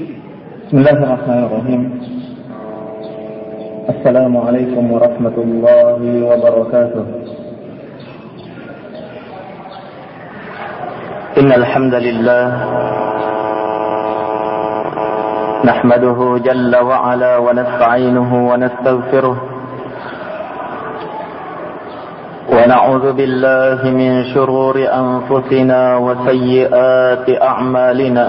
بسم الله الرحمن الرحيم. السلام عليكم ورحمة الله وبركاته. إن الحمد لله نحمده جل وعلا ونستعينه ونستغفره ونعوذ بالله من شرور أنفسنا وسيئات أعمالنا.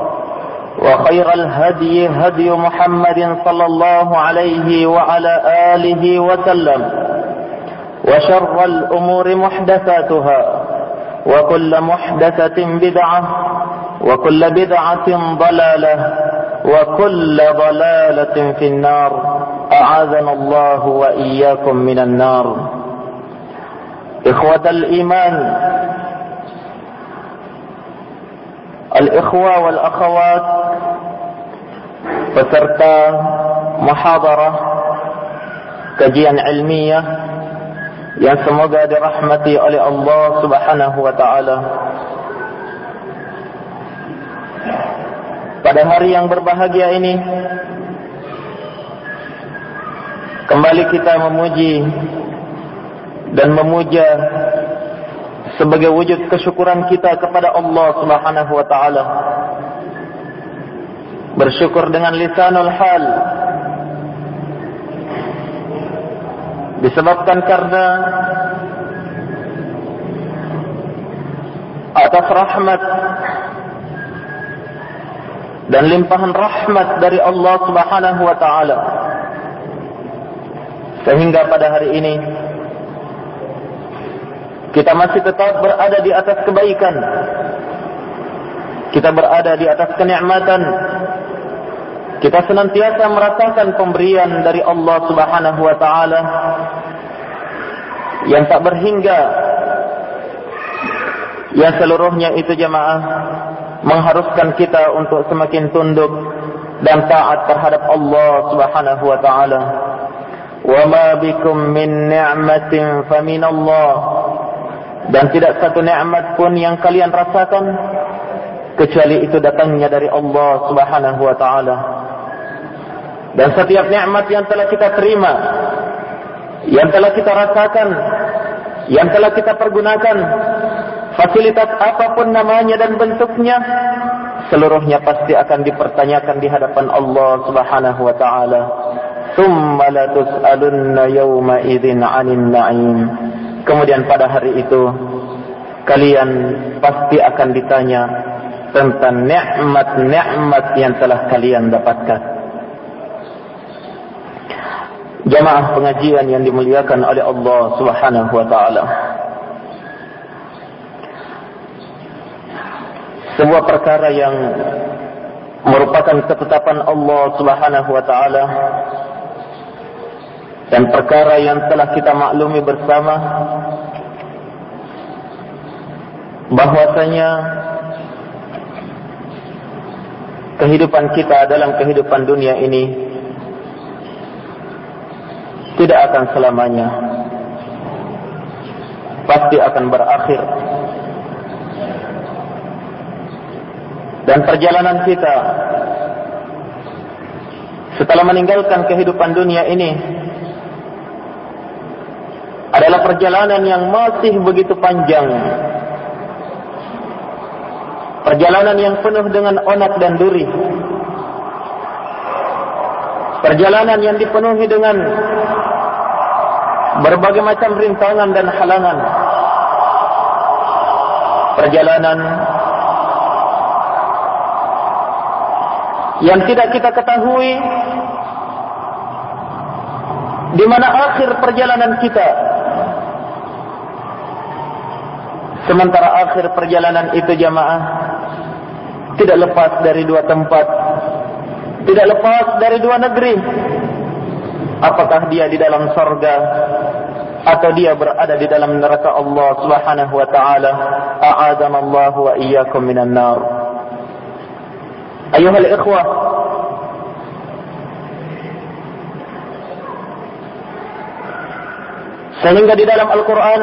وخير الهدي هدي محمد صلى الله عليه وعلى آله وسلم وشر الأمور محدثاتها وكل محدثة بدعة وكل بدعة ضلالة وكل ضلالة في النار. أعاذنا الله وإياكم من النار. إخوة الإيمان al-ikhwa wal-akhawat peserta mahadarah kajian ilmiah yang semoga dirahmati oleh Allah subhanahu wa ta'ala. Pada hari yang berbahagia ini kembali kita memuji dan memuja sebagai wujud kesyukuran kita kepada Allah Subhanahu wa taala. Bersyukur dengan lisanul hal. Disebabkan karena atas rahmat dan limpahan rahmat dari Allah Subhanahu wa taala. Sehingga pada hari ini kita masih tetap berada di atas kebaikan. Kita berada di atas kenikmatan. Kita senantiasa merasakan pemberian dari Allah Subhanahu wa taala yang tak berhingga. Yang seluruhnya itu jemaah mengharuskan kita untuk semakin tunduk dan taat terhadap Allah Subhanahu wa taala. Wa ma bikum min ni'matin fa min Allah dan tidak satu nikmat pun yang kalian rasakan kecuali itu datangnya dari Allah Subhanahu wa taala. Dan setiap nikmat yang telah kita terima, yang telah kita rasakan, yang telah kita pergunakan, fasilitas apapun namanya dan bentuknya, seluruhnya pasti akan dipertanyakan di hadapan Allah Subhanahu wa taala. Tsumma la tus'alunna yawma idzin 'anil na'im. Kemudian pada hari itu kalian pasti akan ditanya tentang nikmat-nikmat yang telah kalian dapatkan. Jamaah pengajian yang dimuliakan oleh Allah Subhanahu wa taala. Sebuah perkara yang merupakan ketetapan Allah Subhanahu wa taala dan perkara yang telah kita maklumi bersama bahwasanya kehidupan kita dalam kehidupan dunia ini tidak akan selamanya. Pasti akan berakhir. Dan perjalanan kita setelah meninggalkan kehidupan dunia ini adalah perjalanan yang masih begitu panjang. Perjalanan yang penuh dengan onak dan duri. Perjalanan yang dipenuhi dengan berbagai macam rintangan dan halangan. Perjalanan yang tidak kita ketahui di mana akhir perjalanan kita sementara akhir perjalanan itu jamaah tidak lepas dari dua tempat. Tidak lepas dari dua negeri. Apakah dia di dalam sorga atau dia berada di dalam neraka Allah Subhanahu wa taala? A'adana Allah wa iyyakum minan nar. Ayuha al-ikhwah sehingga di dalam Al-Qur'an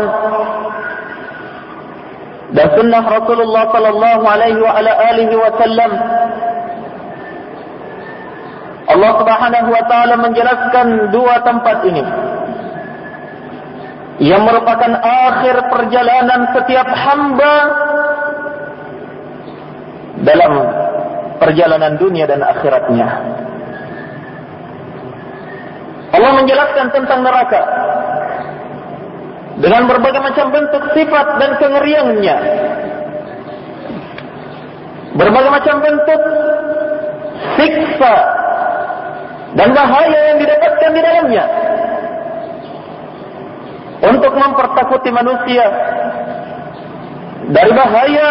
dan sunnah Rasulullah sallallahu alaihi wa ala alihi wasallam Allah Subhanahu wa taala menjelaskan dua tempat ini. Yang merupakan akhir perjalanan setiap hamba dalam perjalanan dunia dan akhiratnya. Allah menjelaskan tentang neraka dengan berbagai macam bentuk sifat dan kengeriannya. Berbagai macam bentuk siksa dan bahaya yang didapatkan di dalamnya untuk mempertakuti manusia dari bahaya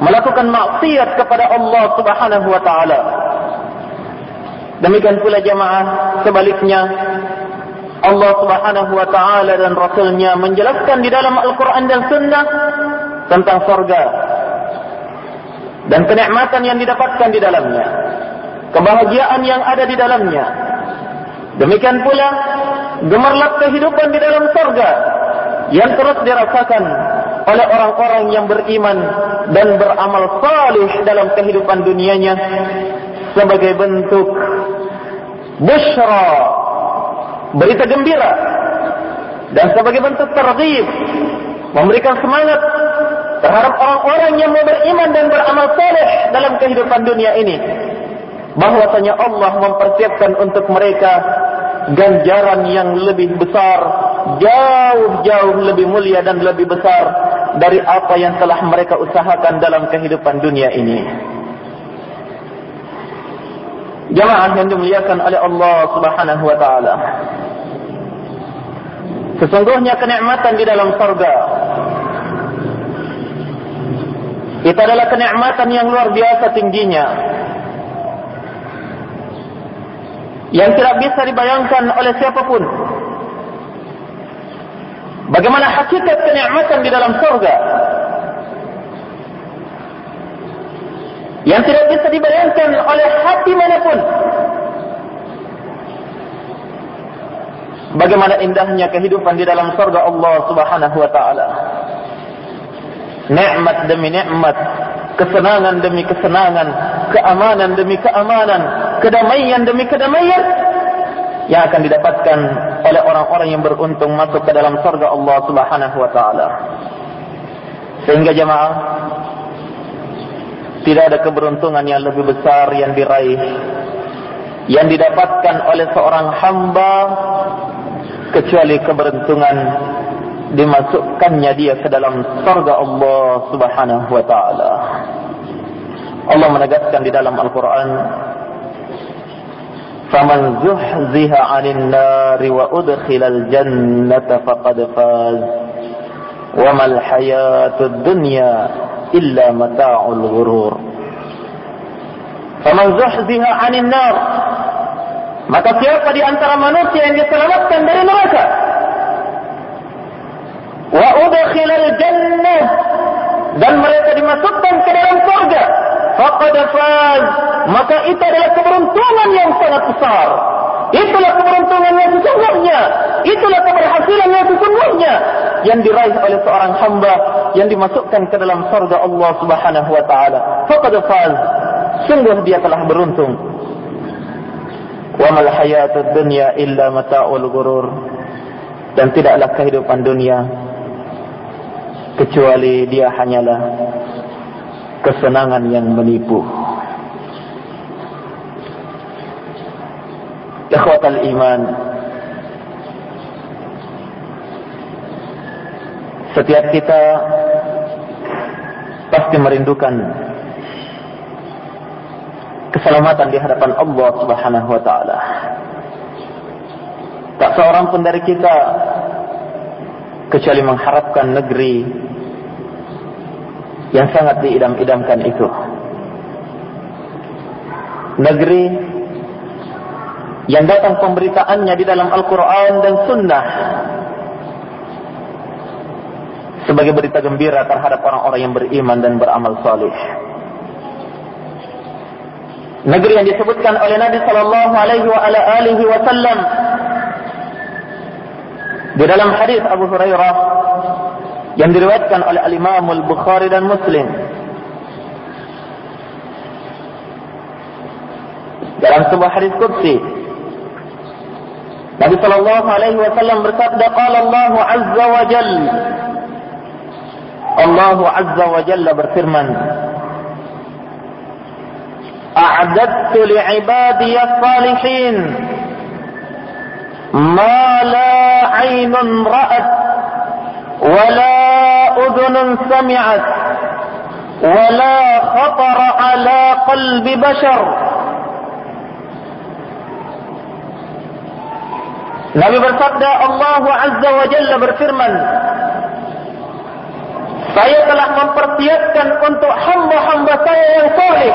melakukan maksiat kepada Allah Subhanahu wa taala. Demikian pula jemaah sebaliknya Allah Subhanahu wa taala dan rasulnya menjelaskan di dalam Al-Qur'an dan Sunnah tentang surga dan kenikmatan yang didapatkan di dalamnya kebahagiaan yang ada di dalamnya. Demikian pula gemerlap kehidupan di dalam surga yang terus dirasakan oleh orang-orang yang beriman dan beramal salih dalam kehidupan dunianya sebagai bentuk bushra berita gembira. Dan sebagai bentuk terghib memberikan semangat terhadap orang-orang yang beriman dan beramal saleh dalam kehidupan dunia ini. Bahwasanya Allah mempersiapkan untuk mereka ganjaran yang lebih besar jauh-jauh lebih mulia dan lebih besar dari apa yang telah mereka usahakan dalam kehidupan dunia ini jamaah yang dimuliakan oleh Allah subhanahu wa ta'ala sesungguhnya kenikmatan di dalam surga itu adalah kenikmatan yang luar biasa tingginya yang tidak bisa dibayangkan oleh siapapun. Bagaimana hakikat kenikmatan di dalam surga? Yang tidak bisa dibayangkan oleh hati manapun. Bagaimana indahnya kehidupan di dalam surga Allah Subhanahu wa taala. Nikmat demi nikmat kesenangan demi kesenangan, keamanan demi keamanan, kedamaian demi kedamaian yang akan didapatkan oleh orang-orang yang beruntung masuk ke dalam surga Allah Subhanahu wa taala. Sehingga jemaah tidak ada keberuntungan yang lebih besar yang diraih yang didapatkan oleh seorang hamba kecuali keberuntungan dimasukkannya dia ke dalam surga Allah Subhanahu wa taala. Allah menegaskan di dalam Al-Qur'an 'anil nari wa udkhilal jannata faqad faz wa mal hayatud dunya illa mata'ul ghurur Faman zuhziha 'anil nar maka siapa di antara manusia yang diselamatkan dari neraka? Wa udkhilal jannah dan mereka dimasukkan ke dalam surga. Faqad faz. Maka itu adalah keberuntungan yang sangat besar Itulah keberuntungan yang sesungguhnya. Itulah keberhasilan yang sesungguhnya. Yang diraih oleh seorang hamba. Yang dimasukkan ke dalam surga Allah subhanahu wa ta'ala. Faqad faz. Sungguh dia telah beruntung. Wa mal hayatud dunya illa mata'ul gurur. Dan tidaklah kehidupan dunia. Kecuali dia hanyalah kesenangan yang menipu. Ikhwatal iman. Setiap kita Pasti merindukan Keselamatan di hadapan Allah subhanahu wa ta'ala. Tak seorang pun dari kita Kecuali mengharapkan negeri Yang sangat diidam-idamkan itu. Negeri yang datang pemberitaannya di dalam Al-Quran dan Sunnah. Sebagai berita gembira terhadap orang-orang yang beriman dan beramal salih. Negeri yang disebutkan oleh Nabi sallallahu alaihi wasallam di dalam hadis Abu Hurairah yang diriwayatkan oleh Al-Imam Al-Bukhari dan Muslim. Dalam sebuah hadis qudsi Nabi sallallahu alaihi wasallam bersabda qala Allah azza wa jalla Allah azza wa jalla berfirman A'dadtu li'ibadi as-salihin ma la 'aynun ra'at wa la udhunun sami'at wa la khatara 'ala qalbi bashar Nabi bersabda Allah Azza wa Jalla berfirman Saya telah mempersiapkan untuk hamba-hamba saya yang soleh.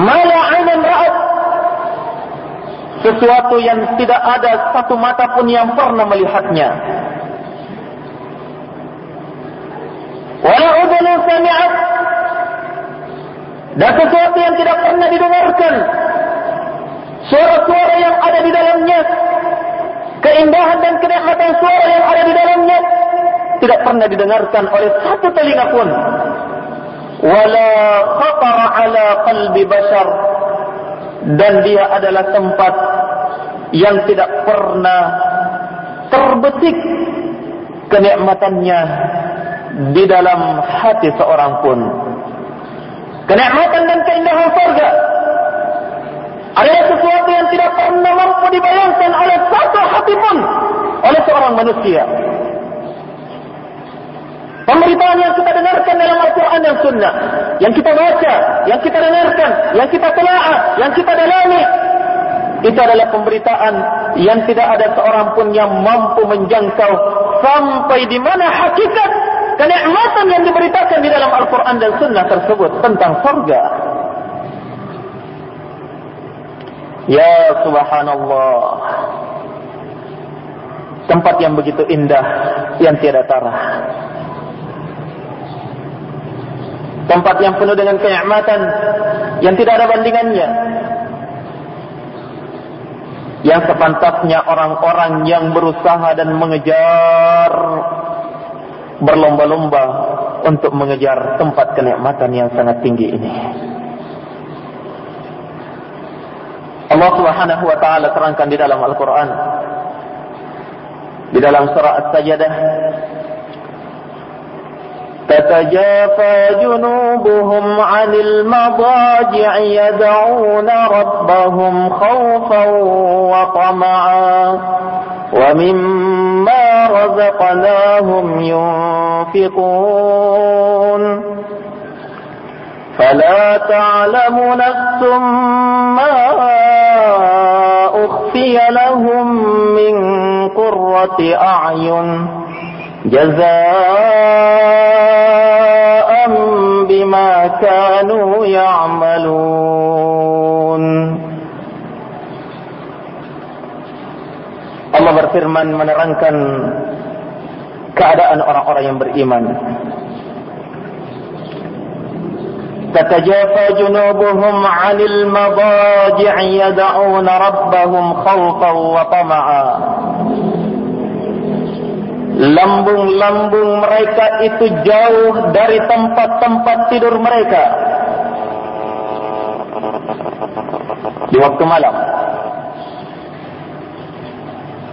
Mala ainan ra'at Sesuatu yang tidak ada satu mata pun yang pernah melihatnya. Wala udhulu sami'at dan sesuatu yang tidak pernah didengarkan. Suara-suara yang ada di dalamnya. Keindahan dan kenikmatan suara yang ada di dalamnya. Tidak pernah didengarkan oleh satu telinga pun. Wala khatara ala qalbi bashar. Dan dia adalah tempat yang tidak pernah terbetik kenikmatannya di dalam hati seorang pun kenikmatan dan keindahan surga. Adalah sesuatu yang tidak pernah mampu dibayangkan oleh satu hati pun. Oleh seorang manusia. Pemberitaan yang kita dengarkan dalam Al-Quran dan Sunnah, yang kita baca, yang kita dengarkan, yang kita telaah, yang kita dalami, itu adalah pemberitaan yang tidak ada seorang pun yang mampu menjangkau sampai di mana hakikat kenikmatan yang diberitakan di dalam Al-Quran dan Sunnah tersebut tentang surga. Ya Subhanallah. Tempat yang begitu indah yang tiada tara. Tempat yang penuh dengan kenikmatan yang tidak ada bandingannya. Yang sepantasnya orang-orang yang berusaha dan mengejar berlomba-lomba untuk mengejar tempat kenikmatan yang sangat tinggi ini. Allah Subhanahu wa taala terangkan di dalam Al-Qur'an di dalam surah As-Sajdah تتجافى جنوبهم عن المضاجع يدعون ربهم خوفا وطمعا ومما رزقناهم ينفقون. فلا تعلم نفس ما أخفي لهم من قرة أعين. جزاء بما كانوا يعملون. Allah berfirman menerangkan keadaan orang-orang yang beriman. تتجافى جنوبهم عن المضاجع يدعون ربهم خوفا وطمعا Lambung-lambung mereka itu jauh dari tempat-tempat tidur mereka. Di waktu malam.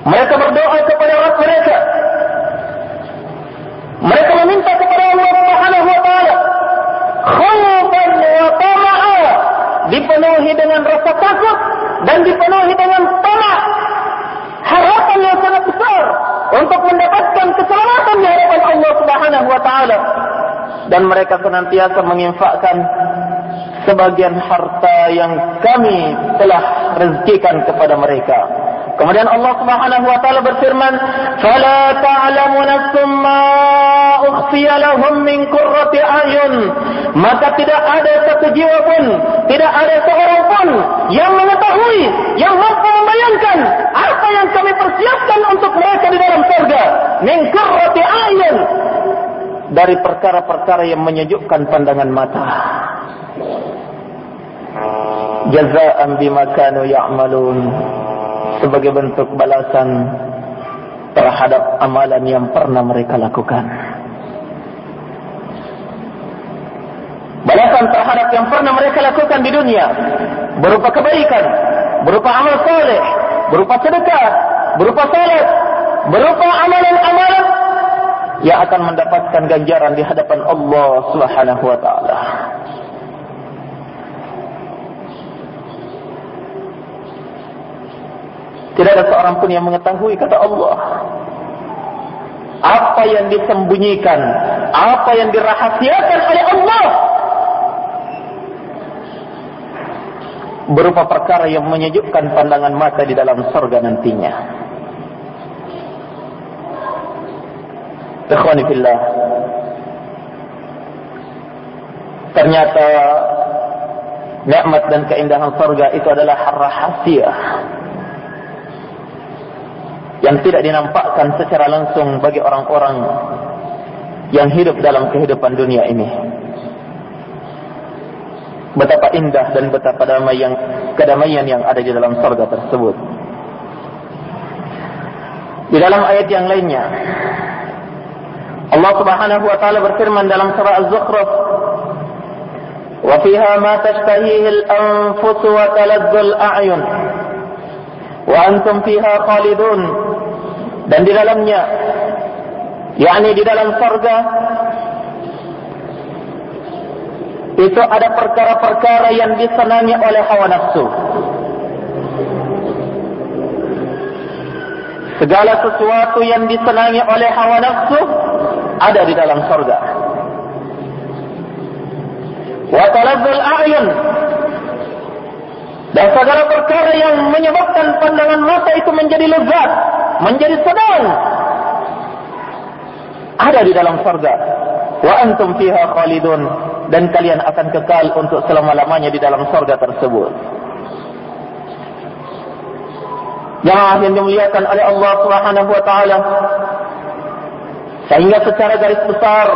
Mereka berdoa kepada Allah mereka. Mereka meminta kepada Allah Subhanahu wa taala khaufan wa tama'a. Dipenuhi dengan rasa takut dan dipenuhi dengan tamak. Harapan yang sangat besar untuk mendapatkan keselamatan di hadapan Allah Subhanahu wa taala dan mereka senantiasa menginfakkan sebagian harta yang kami telah rezekikan kepada mereka Kemudian Allah Subhanahu wa taala berfirman, "Fala ta'lamu nafsum ma ukhfiya lahum min qurrati ayun." Maka tidak ada satu jiwa pun, tidak ada seorang pun yang mengetahui, yang mampu membayangkan apa yang kami persiapkan untuk mereka di dalam surga. Min qurrati ayun. Dari perkara-perkara yang menyejukkan pandangan mata. Jazaan bima kanu ya'malun sebagai bentuk balasan terhadap amalan yang pernah mereka lakukan. Balasan terhadap yang pernah mereka lakukan di dunia berupa kebaikan, berupa amal soleh, berupa sedekah, berupa salat, berupa amalan-amalan yang akan mendapatkan ganjaran di hadapan Allah Subhanahu wa taala. Tidak ada seorang pun yang mengetahui kata Allah. Apa yang disembunyikan, apa yang dirahasiakan oleh Allah. Berupa perkara yang menyejukkan pandangan mata di dalam surga nantinya. Ikhwani fillah. Ternyata nikmat dan keindahan surga itu adalah rahasia yang tidak dinampakkan secara langsung bagi orang-orang yang hidup dalam kehidupan dunia ini. Betapa indah dan betapa damai yang kedamaian yang ada di dalam surga tersebut. Di dalam ayat yang lainnya, Allah Subhanahu wa taala berfirman dalam surah Az-Zukhruf, "Wa fiha ma tashtahihi al-anfus wa taladdu al-a'yun." wa antum fiha khalidun dan di dalamnya yakni di dalam surga itu ada perkara-perkara yang disenangi oleh hawa nafsu segala sesuatu yang disenangi oleh hawa nafsu ada di dalam surga wa talazzul a'yun dan segala perkara yang menyebabkan pandangan mata itu menjadi lezat, menjadi sedang. Ada di dalam surga. Wa antum fiha khalidun. Dan kalian akan kekal untuk selama-lamanya di dalam surga tersebut. Yang yang dimuliakan oleh Allah Subhanahu wa taala. Sehingga secara garis besar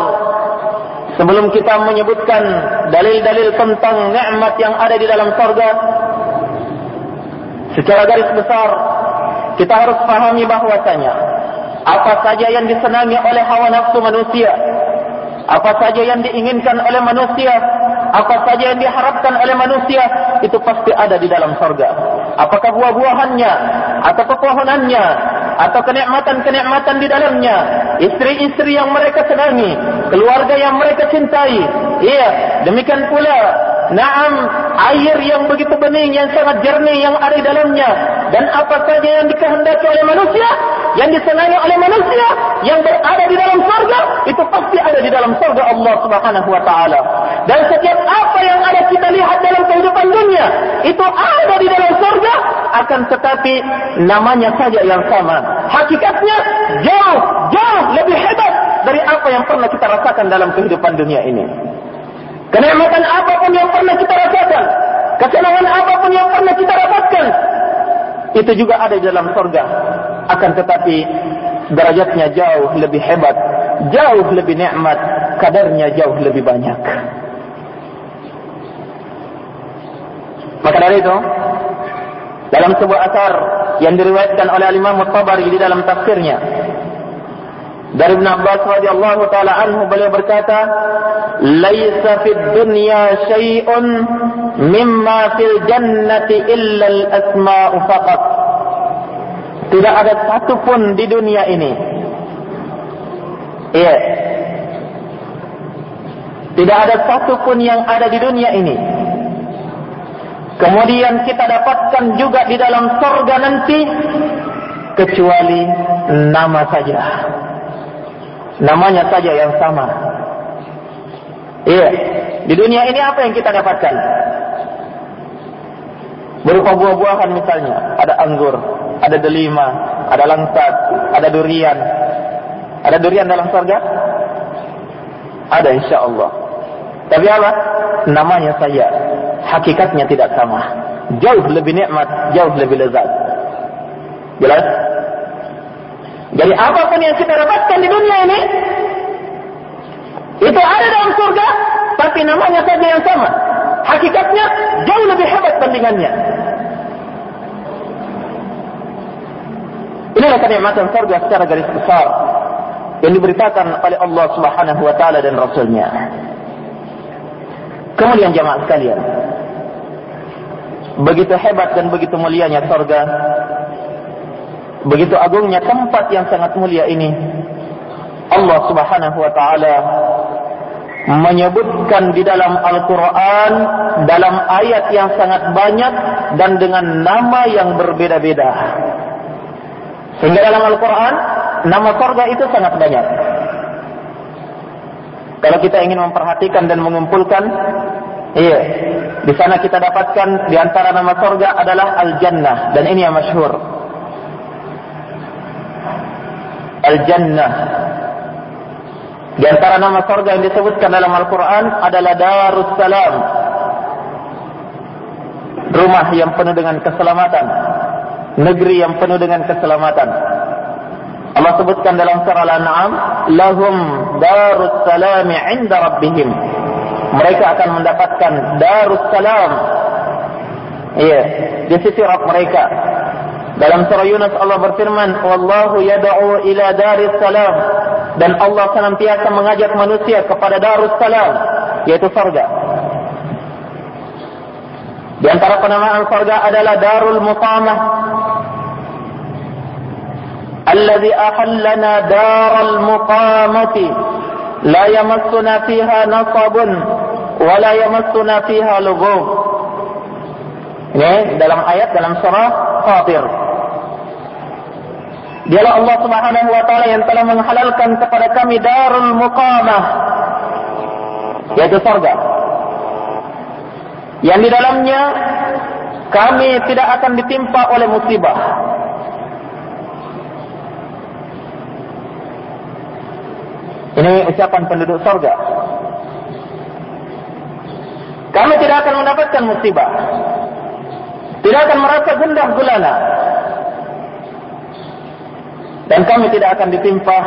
sebelum kita menyebutkan dalil-dalil tentang nikmat yang ada di dalam surga, Secara garis besar, kita harus pahami bahwasanya apa saja yang disenangi oleh hawa nafsu manusia, apa saja yang diinginkan oleh manusia, apa saja yang diharapkan oleh manusia, itu pasti ada di dalam surga. Apakah buah-buahannya, atau pepohonannya, atau kenikmatan-kenikmatan di dalamnya, istri-istri yang mereka senangi, keluarga yang mereka cintai. Iya, demikian pula Naam, air yang begitu bening, yang sangat jernih yang ada di dalamnya. Dan apa saja yang dikehendaki oleh manusia, yang disenangi oleh manusia, yang berada di dalam surga, itu pasti ada di dalam surga Allah subhanahu wa ta'ala. Dan setiap apa yang ada kita lihat dalam kehidupan dunia, itu ada di dalam surga, akan tetapi namanya saja yang sama. Hakikatnya jauh, jauh lebih hebat dari apa yang pernah kita rasakan dalam kehidupan dunia ini. Kenikmatan apapun yang pernah kita rasakan, kesenangan apapun yang pernah kita dapatkan, itu juga ada di dalam surga akan tetapi derajatnya jauh lebih hebat jauh lebih nikmat kadarnya jauh lebih banyak. Maka dari itu dalam sebuah asar yang diriwayatkan oleh Imam Mustabari di dalam tafsirnya dari Ibn Abbas radhiyallahu taala anhu beliau berkata, "Laisa fid dunya syai'un mimma fil jannati illa al-asma'u faqat." Tidak ada satu pun di dunia ini. Iya. Tidak ada satu pun yang ada di dunia ini. Kemudian kita dapatkan juga di dalam surga nanti kecuali nama saja. Namanya saja yang sama. Iya. Di dunia ini apa yang kita dapatkan? Berupa buah-buahan misalnya, ada anggur, ada delima, ada langsat, ada durian. Ada durian dalam surga? Ada insya Allah. Tapi apa? Namanya saja. Hakikatnya tidak sama. Jauh lebih nikmat, jauh lebih lezat. Jelas? Jadi apapun yang kita dapatkan di dunia ini, itu ada dalam surga, tapi namanya saja yang sama. Hakikatnya jauh lebih hebat bandingannya. Inilah kenikmatan surga secara garis besar yang diberitakan oleh Allah Subhanahu wa taala dan rasulnya. Kemudian jemaah sekalian, begitu hebat dan begitu mulianya surga, begitu agungnya tempat yang sangat mulia ini, Allah Subhanahu wa taala menyebutkan di dalam Al-Quran dalam ayat yang sangat banyak dan dengan nama yang berbeda-beda. Sehingga dalam Al-Quran, nama surga itu sangat banyak. Kalau kita ingin memperhatikan dan mengumpulkan, iya, di sana kita dapatkan di antara nama surga adalah Al-Jannah. Dan ini yang masyhur. Al-Jannah. Di antara nama surga yang disebutkan dalam Al-Quran adalah Darussalam. Rumah yang penuh dengan keselamatan negeri yang penuh dengan keselamatan. Allah sebutkan dalam surah Al-An'am, lahum darus salam 'inda rabbihim. Mereka akan mendapatkan darus salam. Iya, di sisi Rabb mereka. Dalam surah Yunus Allah berfirman, "Wallahu yad'u ila daris salam." Dan Allah senantiasa mengajak manusia kepada darus salam, yaitu surga. Di antara penamaan surga adalah Darul Muqamah. Allazi ahallana daral muqamati la yamassuna fiha nasabun wa la yamassuna fiha lughub. Ini dalam ayat dalam surah Fatir. Dialah Allah Subhanahu wa taala yang telah menghalalkan kepada kami darul muqamah yaitu surga yang di dalamnya kami tidak akan ditimpa oleh musibah Ini ucapan penduduk surga. Kami tidak akan mendapatkan musibah. Tidak akan merasa gundah gulana. Dan kami tidak akan ditimpa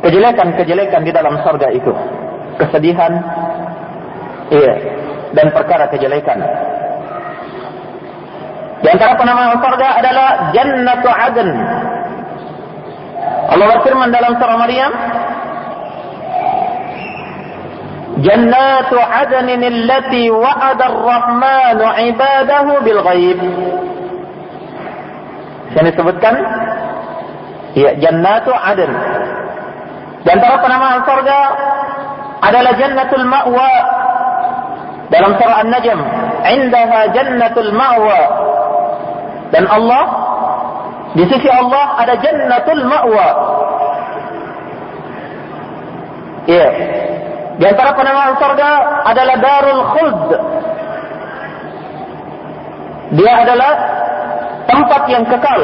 kejelekan-kejelekan di dalam surga itu. Kesedihan. Iya. Dan perkara kejelekan. Di antara penamaan surga adalah Jannatu Adn. Allah berfirman dalam surah Maryam Jannatu adnin allati wa'ada ar-rahman 'ibadahu bil ghaib Yang disebutkan ya jannatu adn dan antara penamaan surga adalah jannatul ma'wa dalam surah An-Najm indaha jannatul ma'wa dan Allah di sisi Allah ada jannatul ma'wa. Iya. Di antara penamaan surga adalah darul khuld. Dia adalah tempat yang kekal.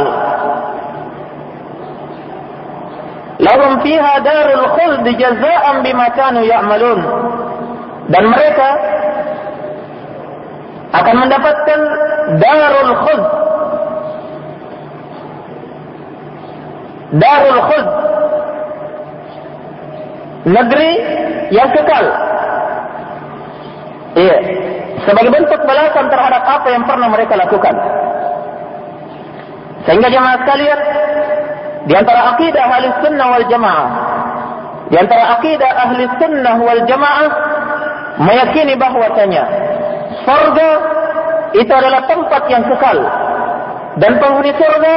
Lahum fiha darul khuld jazaan bima kanu ya'malun. Dan mereka akan mendapatkan darul khuld Darul Khud Negeri yang kekal Iya sebagai bentuk balasan terhadap apa yang pernah mereka lakukan. Sehingga jemaah sekalian, di antara akidah ahli sunnah wal jamaah, di antara akidah ahli sunnah wal jamaah, meyakini bahwasanya surga itu adalah tempat yang kekal. Dan penghuni surga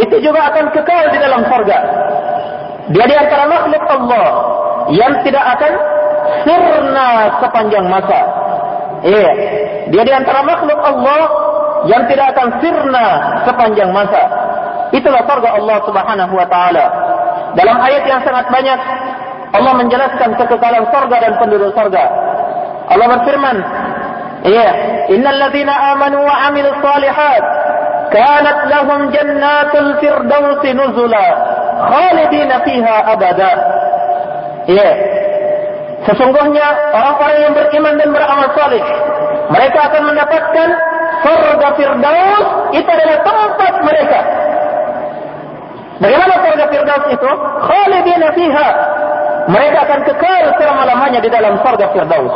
itu juga akan kekal di dalam surga. Dia di antara makhluk Allah yang tidak akan sirna sepanjang masa. Iya. Dia di antara makhluk Allah yang tidak akan sirna sepanjang masa. Itulah surga Allah Subhanahu wa taala. Dalam ayat yang sangat banyak Allah menjelaskan kekekalan surga dan penduduk surga. Allah berfirman, "Iya, innal ladzina amanu wa 'amilus shalihat kanat lahum jannatul firdausi nuzula khalidina fiha abada." Iya. Sesungguhnya orang-orang yang beriman dan beramal saleh mereka akan mendapatkan surga Firdaus itu adalah tempat mereka. Bagaimana surga Firdaus itu? Khalidina fiha. Mereka akan kekal selama-lamanya di dalam surga Firdaus.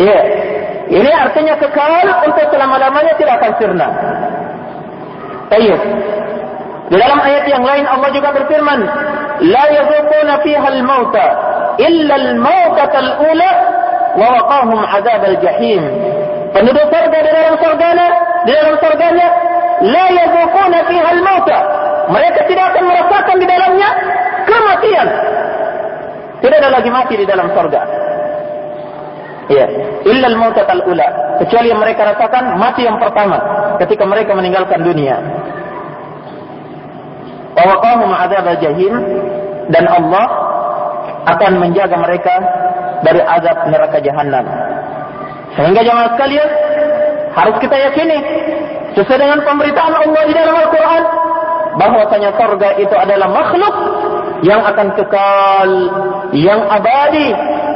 Iya. Ini artinya kekal untuk selama-lamanya tidak akan sirna. Baik. Di dalam ayat yang lain Allah juga berfirman, "La yazuquna fiha al-mauta illa al-mautata al-ula wa waqahum 'adzab al-jahim." Penduduk surga di dalam surganya, di dalam surganya, la yazuquna fiha al-mauta. Mereka tidak akan merasakan di dalamnya kematian. Tidak ada lagi mati di dalam surga. Ya, illa al-mautat al-ula. Kecuali yang mereka rasakan mati yang pertama ketika mereka meninggalkan dunia. Wa waqahum adzab al-jahim dan Allah akan menjaga mereka dari azab neraka jahanam. Sehingga jemaah sekalian harus kita yakini sesuai dengan pemberitaan Allah di dalam Al-Quran bahwasanya surga itu adalah makhluk yang akan kekal, yang abadi,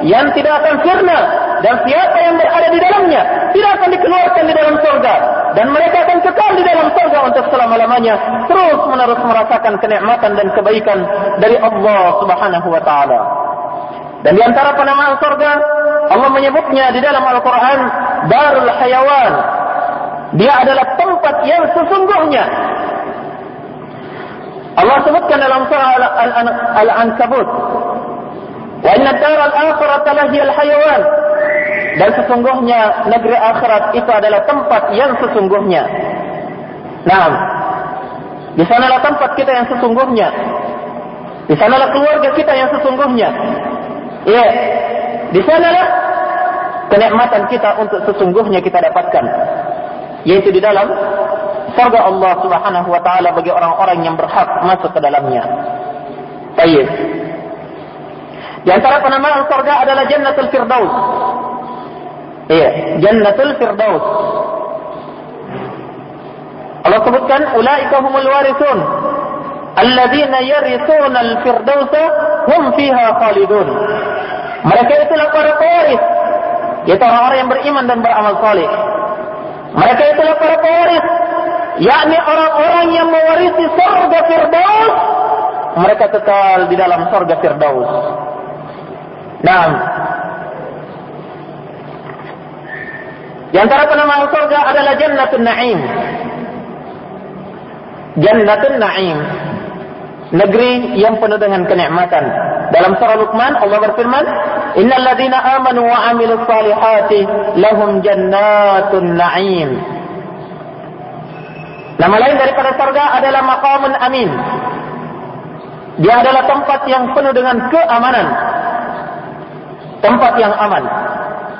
yang tidak akan sirna. Dan siapa yang berada di dalamnya tidak akan dikeluarkan di dalam surga. Dan mereka akan kekal di dalam surga untuk selama-lamanya terus menerus merasakan kenikmatan dan kebaikan dari Allah Subhanahu wa taala. Dan di antara penamaan surga Allah menyebutnya di dalam Al-Quran Darul Hayawan. Dia adalah tempat yang sesungguhnya Allah sebutkan dalam surah Al-Ankabut. Wa inna dar al-akhirat lahi al-hayawan Dan sesungguhnya negeri akhirat itu adalah tempat yang sesungguhnya. Nah Di sanalah tempat kita yang sesungguhnya. Di sanalah keluarga kita yang sesungguhnya. Ya di sanalah kenikmatan kita untuk sesungguhnya kita dapatkan. Yaitu di dalam surga Allah Subhanahu wa taala bagi orang-orang yang berhak masuk ke dalamnya. Baik. Di antara penamaan surga adalah Jannatul Firdaus. Iya, Jannatul Firdaus. Allah sebutkan ulaika humul warithun alladzina yarithuna al-firdausa hum fiha khalidun. Mereka itulah para pewaris. Yaitu orang-orang yang beriman dan beramal saleh. Mereka itulah para pewaris. Yakni orang-orang yang mewarisi surga Firdaus. Mereka kekal di dalam surga Firdaus. Nah. Di antara penamaan surga adalah Jannatul Na'im. Jannatul Na'im negeri yang penuh dengan kenikmatan. Dalam surah Luqman Allah berfirman, "Innal ladzina amanu wa 'amilus salihati lahum jannatun na'im." Nama lain daripada surga adalah maqamun amin. Dia adalah tempat yang penuh dengan keamanan. Tempat yang aman.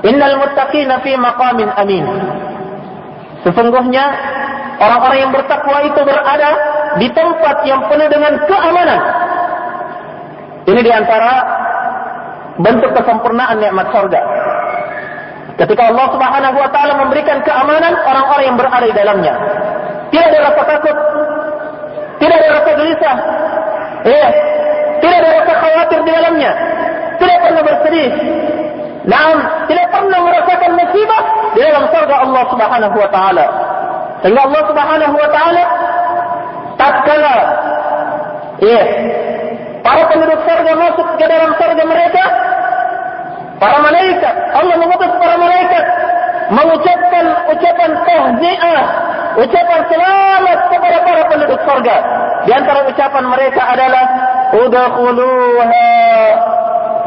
Innal muttaqina fi maqamin amin. Sesungguhnya orang-orang yang bertakwa itu berada di tempat yang penuh dengan keamanan. Ini diantara bentuk kesempurnaan nikmat surga. Ketika Allah Subhanahu wa taala memberikan keamanan orang-orang yang berada di dalamnya. Tidak ada rasa takut. Tidak ada rasa gelisah. Ya. Tidak ada rasa khawatir di dalamnya. Tidak pernah bersedih. Naam, tidak pernah merasakan musibah di dalam surga Allah Subhanahu wa taala. Sehingga Allah Subhanahu wa taala tatkala ya para penduduk surga masuk ke dalam surga mereka para malaikat Allah mengutus para malaikat mengucapkan ucapan tahziah, ucapan selamat kepada para penduduk surga. Di antara ucapan mereka adalah udkhuluha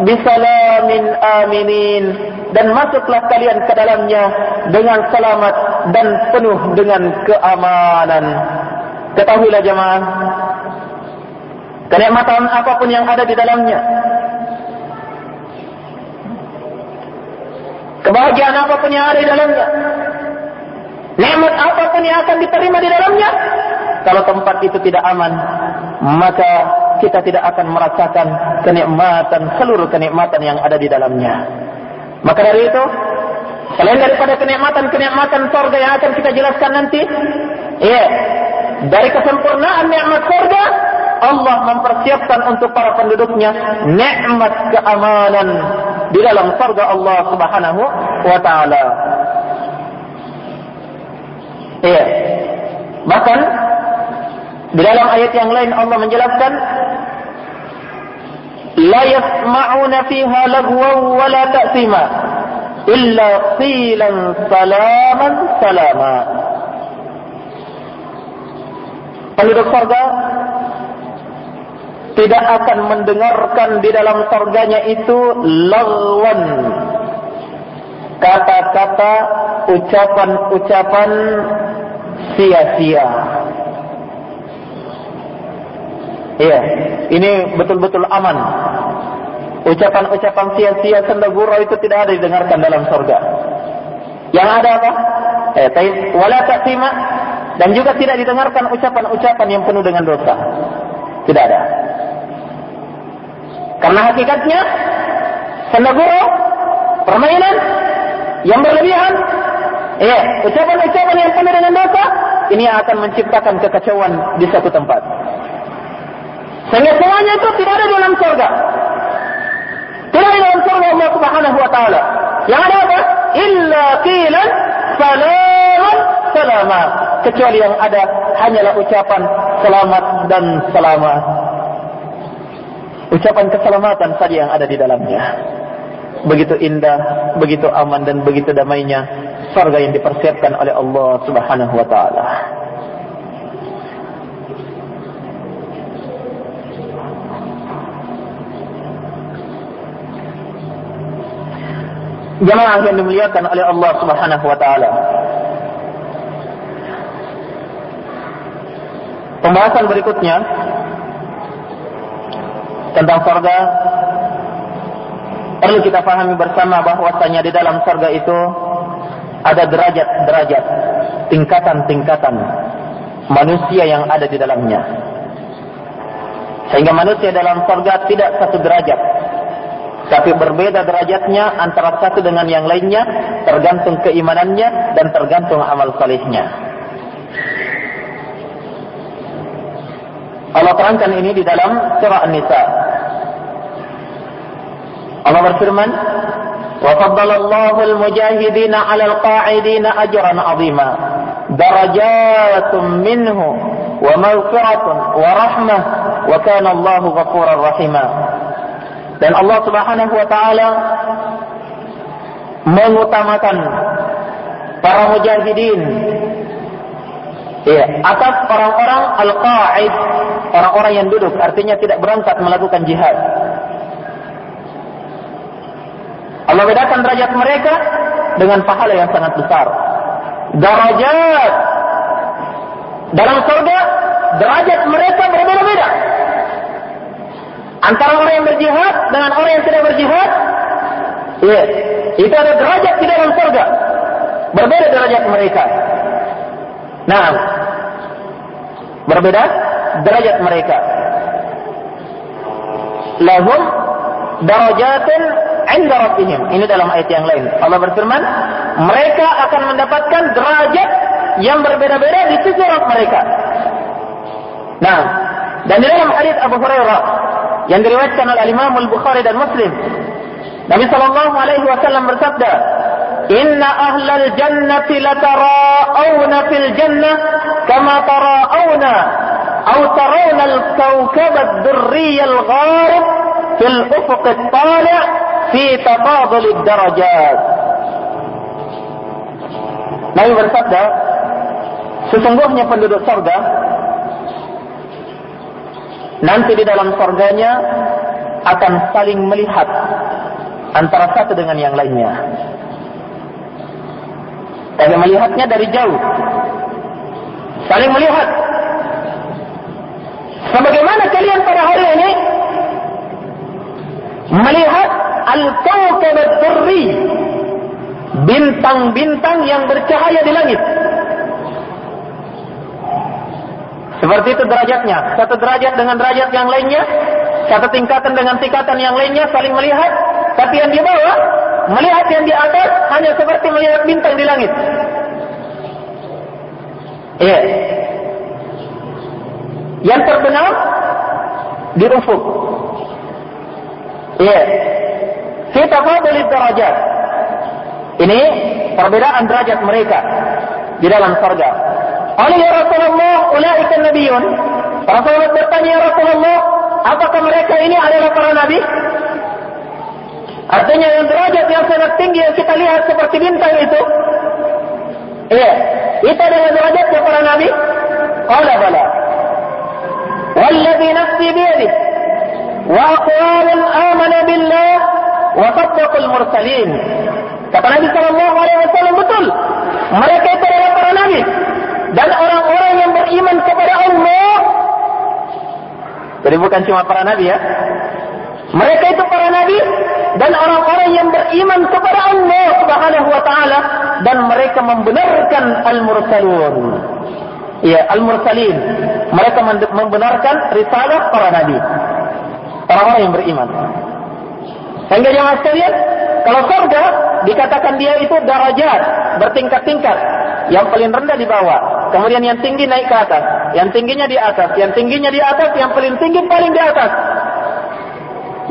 bisalamin aminin dan masuklah kalian ke dalamnya dengan selamat dan penuh dengan keamanan. Ketahuilah jemaah, kenikmatan apapun yang ada di dalamnya, kebahagiaan apapun yang ada di dalamnya, nikmat apapun yang akan diterima di dalamnya, kalau tempat itu tidak aman, maka kita tidak akan merasakan kenikmatan seluruh kenikmatan yang ada di dalamnya. Maka dari itu, selain daripada kenikmatan-kenikmatan surga yang akan kita jelaskan nanti, iya, dari kesempurnaan nikmat surga, Allah mempersiapkan untuk para penduduknya nikmat keamanan di dalam surga Allah Subhanahu wa taala. Iya. Bahkan di dalam ayat yang lain Allah menjelaskan la yasma'una fiha lagwa wa la ta'sima illa qilan salaman salama. Penduduk surga tidak akan mendengarkan di dalam surganya itu lagwan kata-kata ucapan-ucapan sia-sia Iya, ini betul-betul aman. Ucapan-ucapan sia-sia sendagura itu tidak ada didengarkan dalam surga. Yang ada apa? Eh, wala taksima dan juga tidak didengarkan ucapan-ucapan yang penuh dengan dosa. Tidak ada. Karena hakikatnya sendagura permainan yang berlebihan. Iya, ucapan-ucapan yang penuh dengan dosa ini akan menciptakan kekacauan di satu tempat. Sehingga semuanya itu tidak ada dalam surga. Tidak ada dalam surga Allah Subhanahu wa taala. Yang ada apa? Illa qilan salaman salama. Kecuali yang ada hanyalah ucapan selamat dan selamat. Ucapan keselamatan saja yang ada di dalamnya. Begitu indah, begitu aman dan begitu damainya surga yang dipersiapkan oleh Allah Subhanahu wa taala. jemaah yang dimuliakan oleh Allah Subhanahu wa taala. Pembahasan berikutnya tentang surga perlu kita pahami bersama bahwasanya di dalam surga itu ada derajat-derajat, tingkatan-tingkatan manusia yang ada di dalamnya. Sehingga manusia dalam surga tidak satu derajat tapi berbeda derajatnya antara satu dengan yang lainnya tergantung keimanannya dan tergantung amal salihnya. Allah terangkan ini di dalam surah An-Nisa. Allah berfirman, "Wa faddala Allahu al-mujahidin 'ala al-qa'idin ajran 'azima, darajatun minhu wa maghfiratun wa rahmah, wa kana Allahu ghafurar rahima." dan Allah Subhanahu wa taala mengutamakan para mujahidin ya atas orang-orang al-qa'id orang-orang yang duduk artinya tidak berangkat melakukan jihad. Allah bedakan derajat mereka dengan pahala yang sangat besar. Derajat dalam surga derajat mereka berbeda-beda. Antara orang yang berjihad dengan orang yang tidak berjihad ya itu ada derajat di dalam surga. Berbeda derajat mereka. Nah berbeda derajat mereka. Lahum darajatun inda rabbihim. Ini dalam ayat yang lain. Allah berfirman mereka akan mendapatkan derajat yang berbeda-beda di sisi Rabb mereka. Nah dan dalam hadis Abu Hurairah yang diriwayatkan oleh Imam Al-Bukhari dan Muslim. Nabi sallallahu alaihi wasallam bersabda, "Inna ahlal jannati latara'awna fil jannah kama tara'awna aw tarawna al-kawkab ad-durri al-gharib fil ufuq at-tali' fi tafadul ad-darajat." Nabi bersabda, sesungguhnya penduduk surga nanti di dalam surganya akan saling melihat antara satu dengan yang lainnya. Tapi melihatnya dari jauh. Saling melihat. Sebagaimana kalian pada hari ini melihat al-kawkab al-durri bintang-bintang yang bercahaya di langit. Seperti itu derajatnya. Satu derajat dengan derajat yang lainnya. Satu tingkatan dengan tingkatan yang lainnya saling melihat. Tapi yang di bawah, melihat yang di atas hanya seperti melihat bintang di langit. Iya. Yang terbenam di ufuk. Iya. Kita fadli derajat. Ini perbedaan derajat mereka di dalam surga. Oleh ya Rasulullah, ulaika nabiyun. Rasulullah bertanya ya Rasulullah, apakah mereka ini adalah para nabi? Artinya yang derajat yang sangat tinggi yang kita lihat seperti bintang itu. Iya. Itu adalah derajatnya para nabi. Qala bala. Biyadih. Wa aqwalun amana billah. Wa saddaqul mursalin. Kata Nabi SAW betul. Mereka itu adalah para nabi. Dan orang-orang yang beriman kepada Allah. Jadi bukan cuma para nabi ya. Mereka itu para nabi dan orang-orang yang beriman kepada Allah Subhanahu wa taala dan mereka membenarkan al-mursalun. Ya, al-mursalin. Mereka membenarkan risalah para nabi. Orang-orang yang beriman. Sehingga jemaah sekalian, kalau surga dikatakan dia itu darajat, bertingkat-tingkat. Yang paling rendah di bawah, kemudian yang tinggi naik ke atas, yang tingginya di atas, yang tingginya di atas, yang paling tinggi paling di atas.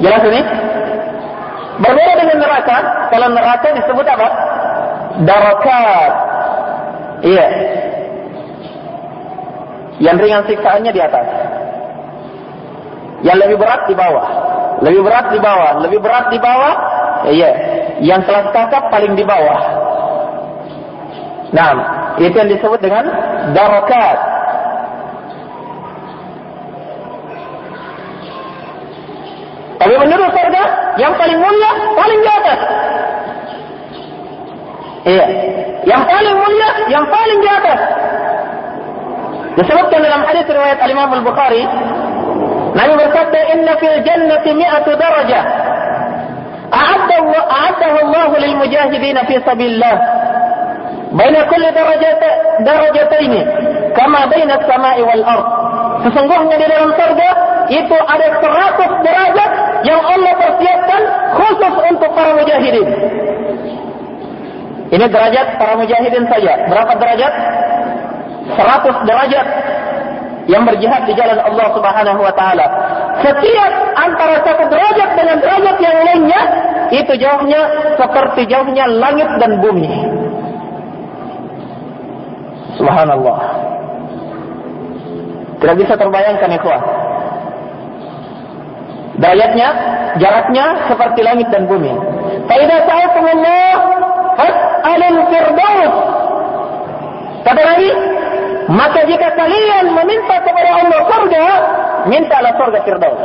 Jelas ini? Berbeda dengan neraka, kalau neraka disebut apa? Darakat. Iya. Yang ringan siksaannya di atas. Yang lebih berat di bawah. Lebih berat di bawah, lebih berat di bawah. Iya. Yang kelas kakap paling di bawah. Nah, itu yang disebut dengan darakat. Tapi menurut surga, yang paling mulia, paling di atas. Iya. Yang paling mulia, yang paling di atas. Disebutkan dalam hadis riwayat Al-Imam Al-Bukhari, Nabi bersabda, "Inna fil jannati mi'atu darajah." A'addahu Allah lil mujahidin fi sabilillah. Baina kulli darajat darajataini kama baina as-sama'i wal ard. Sesungguhnya di dalam surga itu ada 100 derajat yang Allah persiapkan khusus untuk para mujahidin. Ini derajat para mujahidin saja. Berapa derajat? 100 derajat yang berjihad di jalan Allah Subhanahu wa taala. Setiap antara satu derajat dengan derajat yang lainnya itu jauhnya seperti jauhnya langit dan bumi. Subhanallah. Tidak bisa terbayangkan ikhwah. Dayatnya, jaraknya seperti langit dan bumi. Faidah sa'atum Allah, fas'alun firdaus. Kata Nabi, maka jika kalian meminta kepada Allah surga, mintalah surga firdaus.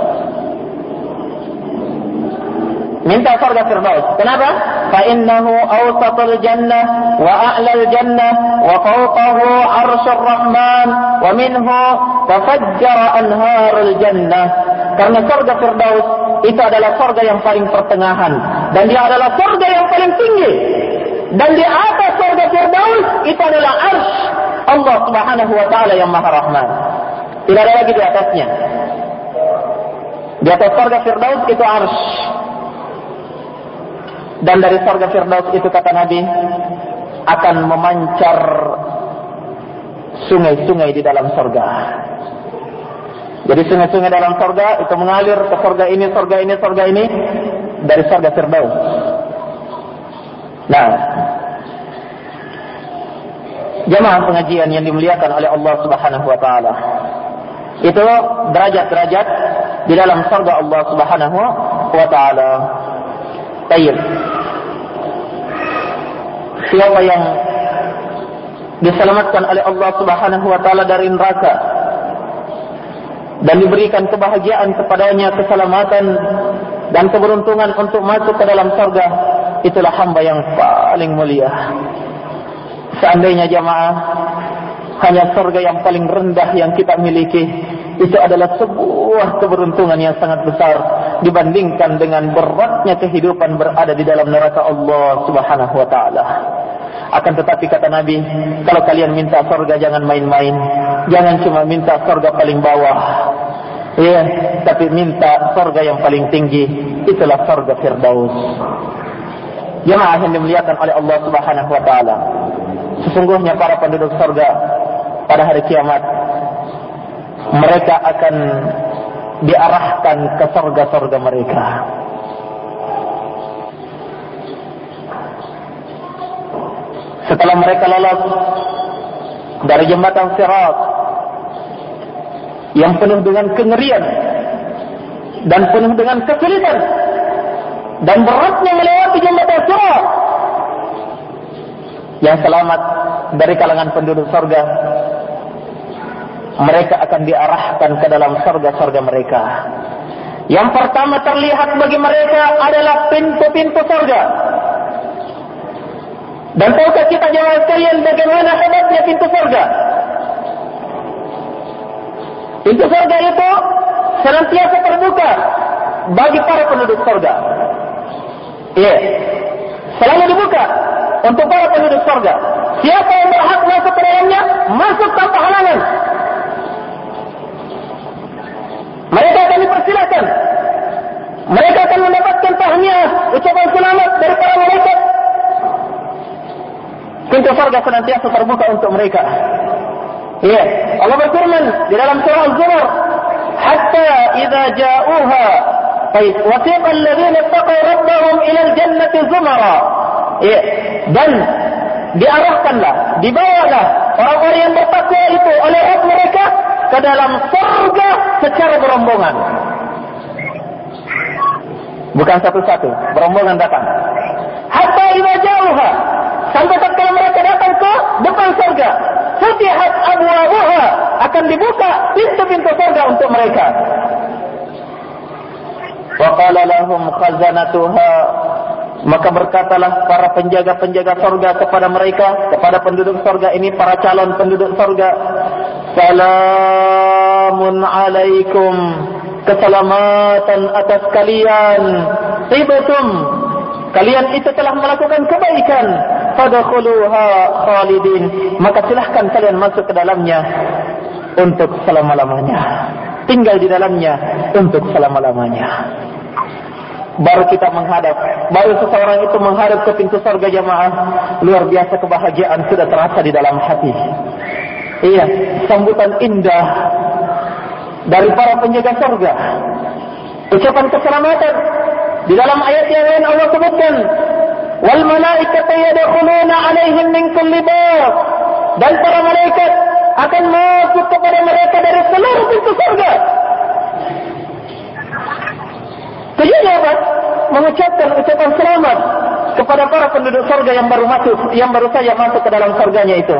Minta surga firdaus. Kenapa? فإنه أوسط الجنة وأعلى الجنة وفوقه عرش الرحمن ومنه تفجر أنهار الجنة Karena surga Firdaus itu adalah surga yang paling pertengahan dan dia adalah surga yang paling tinggi. Dan di atas surga Firdaus itu adalah Arsh Allah Subhanahu wa taala yang Maha Rahman. Tidak ada lagi di atasnya. Di atas surga Firdaus itu Arsh. Dan dari surga Firdaus itu kata Nabi akan memancar sungai-sungai di dalam surga. Jadi sungai-sungai dalam surga itu mengalir ke surga ini, surga ini, surga ini dari surga Firdaus. Nah, jemaah pengajian yang dimuliakan oleh Allah Subhanahu Wa Taala itu derajat-derajat di dalam surga Allah Subhanahu Wa Taala. Tayyib. Siapa yang diselamatkan oleh Allah Subhanahu wa taala dari neraka dan diberikan kebahagiaan kepadanya keselamatan dan keberuntungan untuk masuk ke dalam surga itulah hamba yang paling mulia seandainya jamaah hanya surga yang paling rendah yang kita miliki itu adalah sebuah keberuntungan yang sangat besar dibandingkan dengan beratnya kehidupan berada di dalam neraka Allah Subhanahu wa taala akan tetapi kata Nabi, kalau kalian minta surga jangan main-main. Jangan cuma minta surga paling bawah. Ya, tapi minta surga yang paling tinggi. Itulah surga Firdaus. Jemaah yang dimuliakan oleh Allah Subhanahu wa taala. Sesungguhnya para penduduk surga pada hari kiamat mereka akan diarahkan ke surga-surga mereka. setelah mereka lolos dari jembatan Sirat yang penuh dengan kengerian dan penuh dengan kesulitan dan beratnya melewati jembatan Sirat yang selamat dari kalangan penduduk surga mereka akan diarahkan ke dalam surga-surga mereka yang pertama terlihat bagi mereka adalah pintu-pintu surga dan tahukah kita jawab sekalian bagaimana hebatnya pintu surga? Pintu surga itu senantiasa terbuka bagi para penduduk surga. Iya. Yeah. Selalu dibuka untuk para penduduk surga. Siapa yang berhak masuk ke dalamnya, masuk tanpa halangan. Mereka akan dipersilakan. Mereka akan mendapatkan tahniah, ucapan selamat dari para malaikat pintu surga senantiasa terbuka untuk mereka. Ya, Allah berfirman di dalam surah Al-Zumar, "Hatta idza ja'uha Baik, wasiqa alladhina taqaw rabbahum ila al-jannati zumara." Ya, dan diarahkanlah, dibawalah orang-orang yang bertakwa itu oleh Rabb mereka ke dalam surga secara berombongan. Bukan satu-satu, berombongan datang. Hatta idza ja'uha sampai tatkala mereka datang ke depan surga futihat abwabuha akan dibuka pintu-pintu surga untuk mereka wa qala lahum khazanatuha. Maka berkatalah para penjaga-penjaga surga kepada mereka kepada penduduk surga ini para calon penduduk surga salamun alaikum. Keselamatan atas kalian. Tibtum kalian itu telah melakukan kebaikan. Fadkhuluha khalidin. Maka silahkan kalian masuk ke dalamnya untuk selama-lamanya tinggal di dalamnya untuk selama-lamanya. Baru kita menghadap. Baru seseorang itu menghadap ke pintu surga jamaah luar biasa kebahagiaan sudah terasa di dalam hati. Iya sambutan indah dari para penjaga surga. Ucapan keselamatan. Di dalam ayat yang lain Allah sebutkan wal malaikatu yadkhuluna alaihim min kulli bab. Dan para malaikat akan masuk kepada mereka dari seluruh pintu surga. Tujuannya apa? Mengucapkan ucapan selamat kepada para penduduk surga yang baru masuk, yang baru saja masuk ke dalam surganya itu.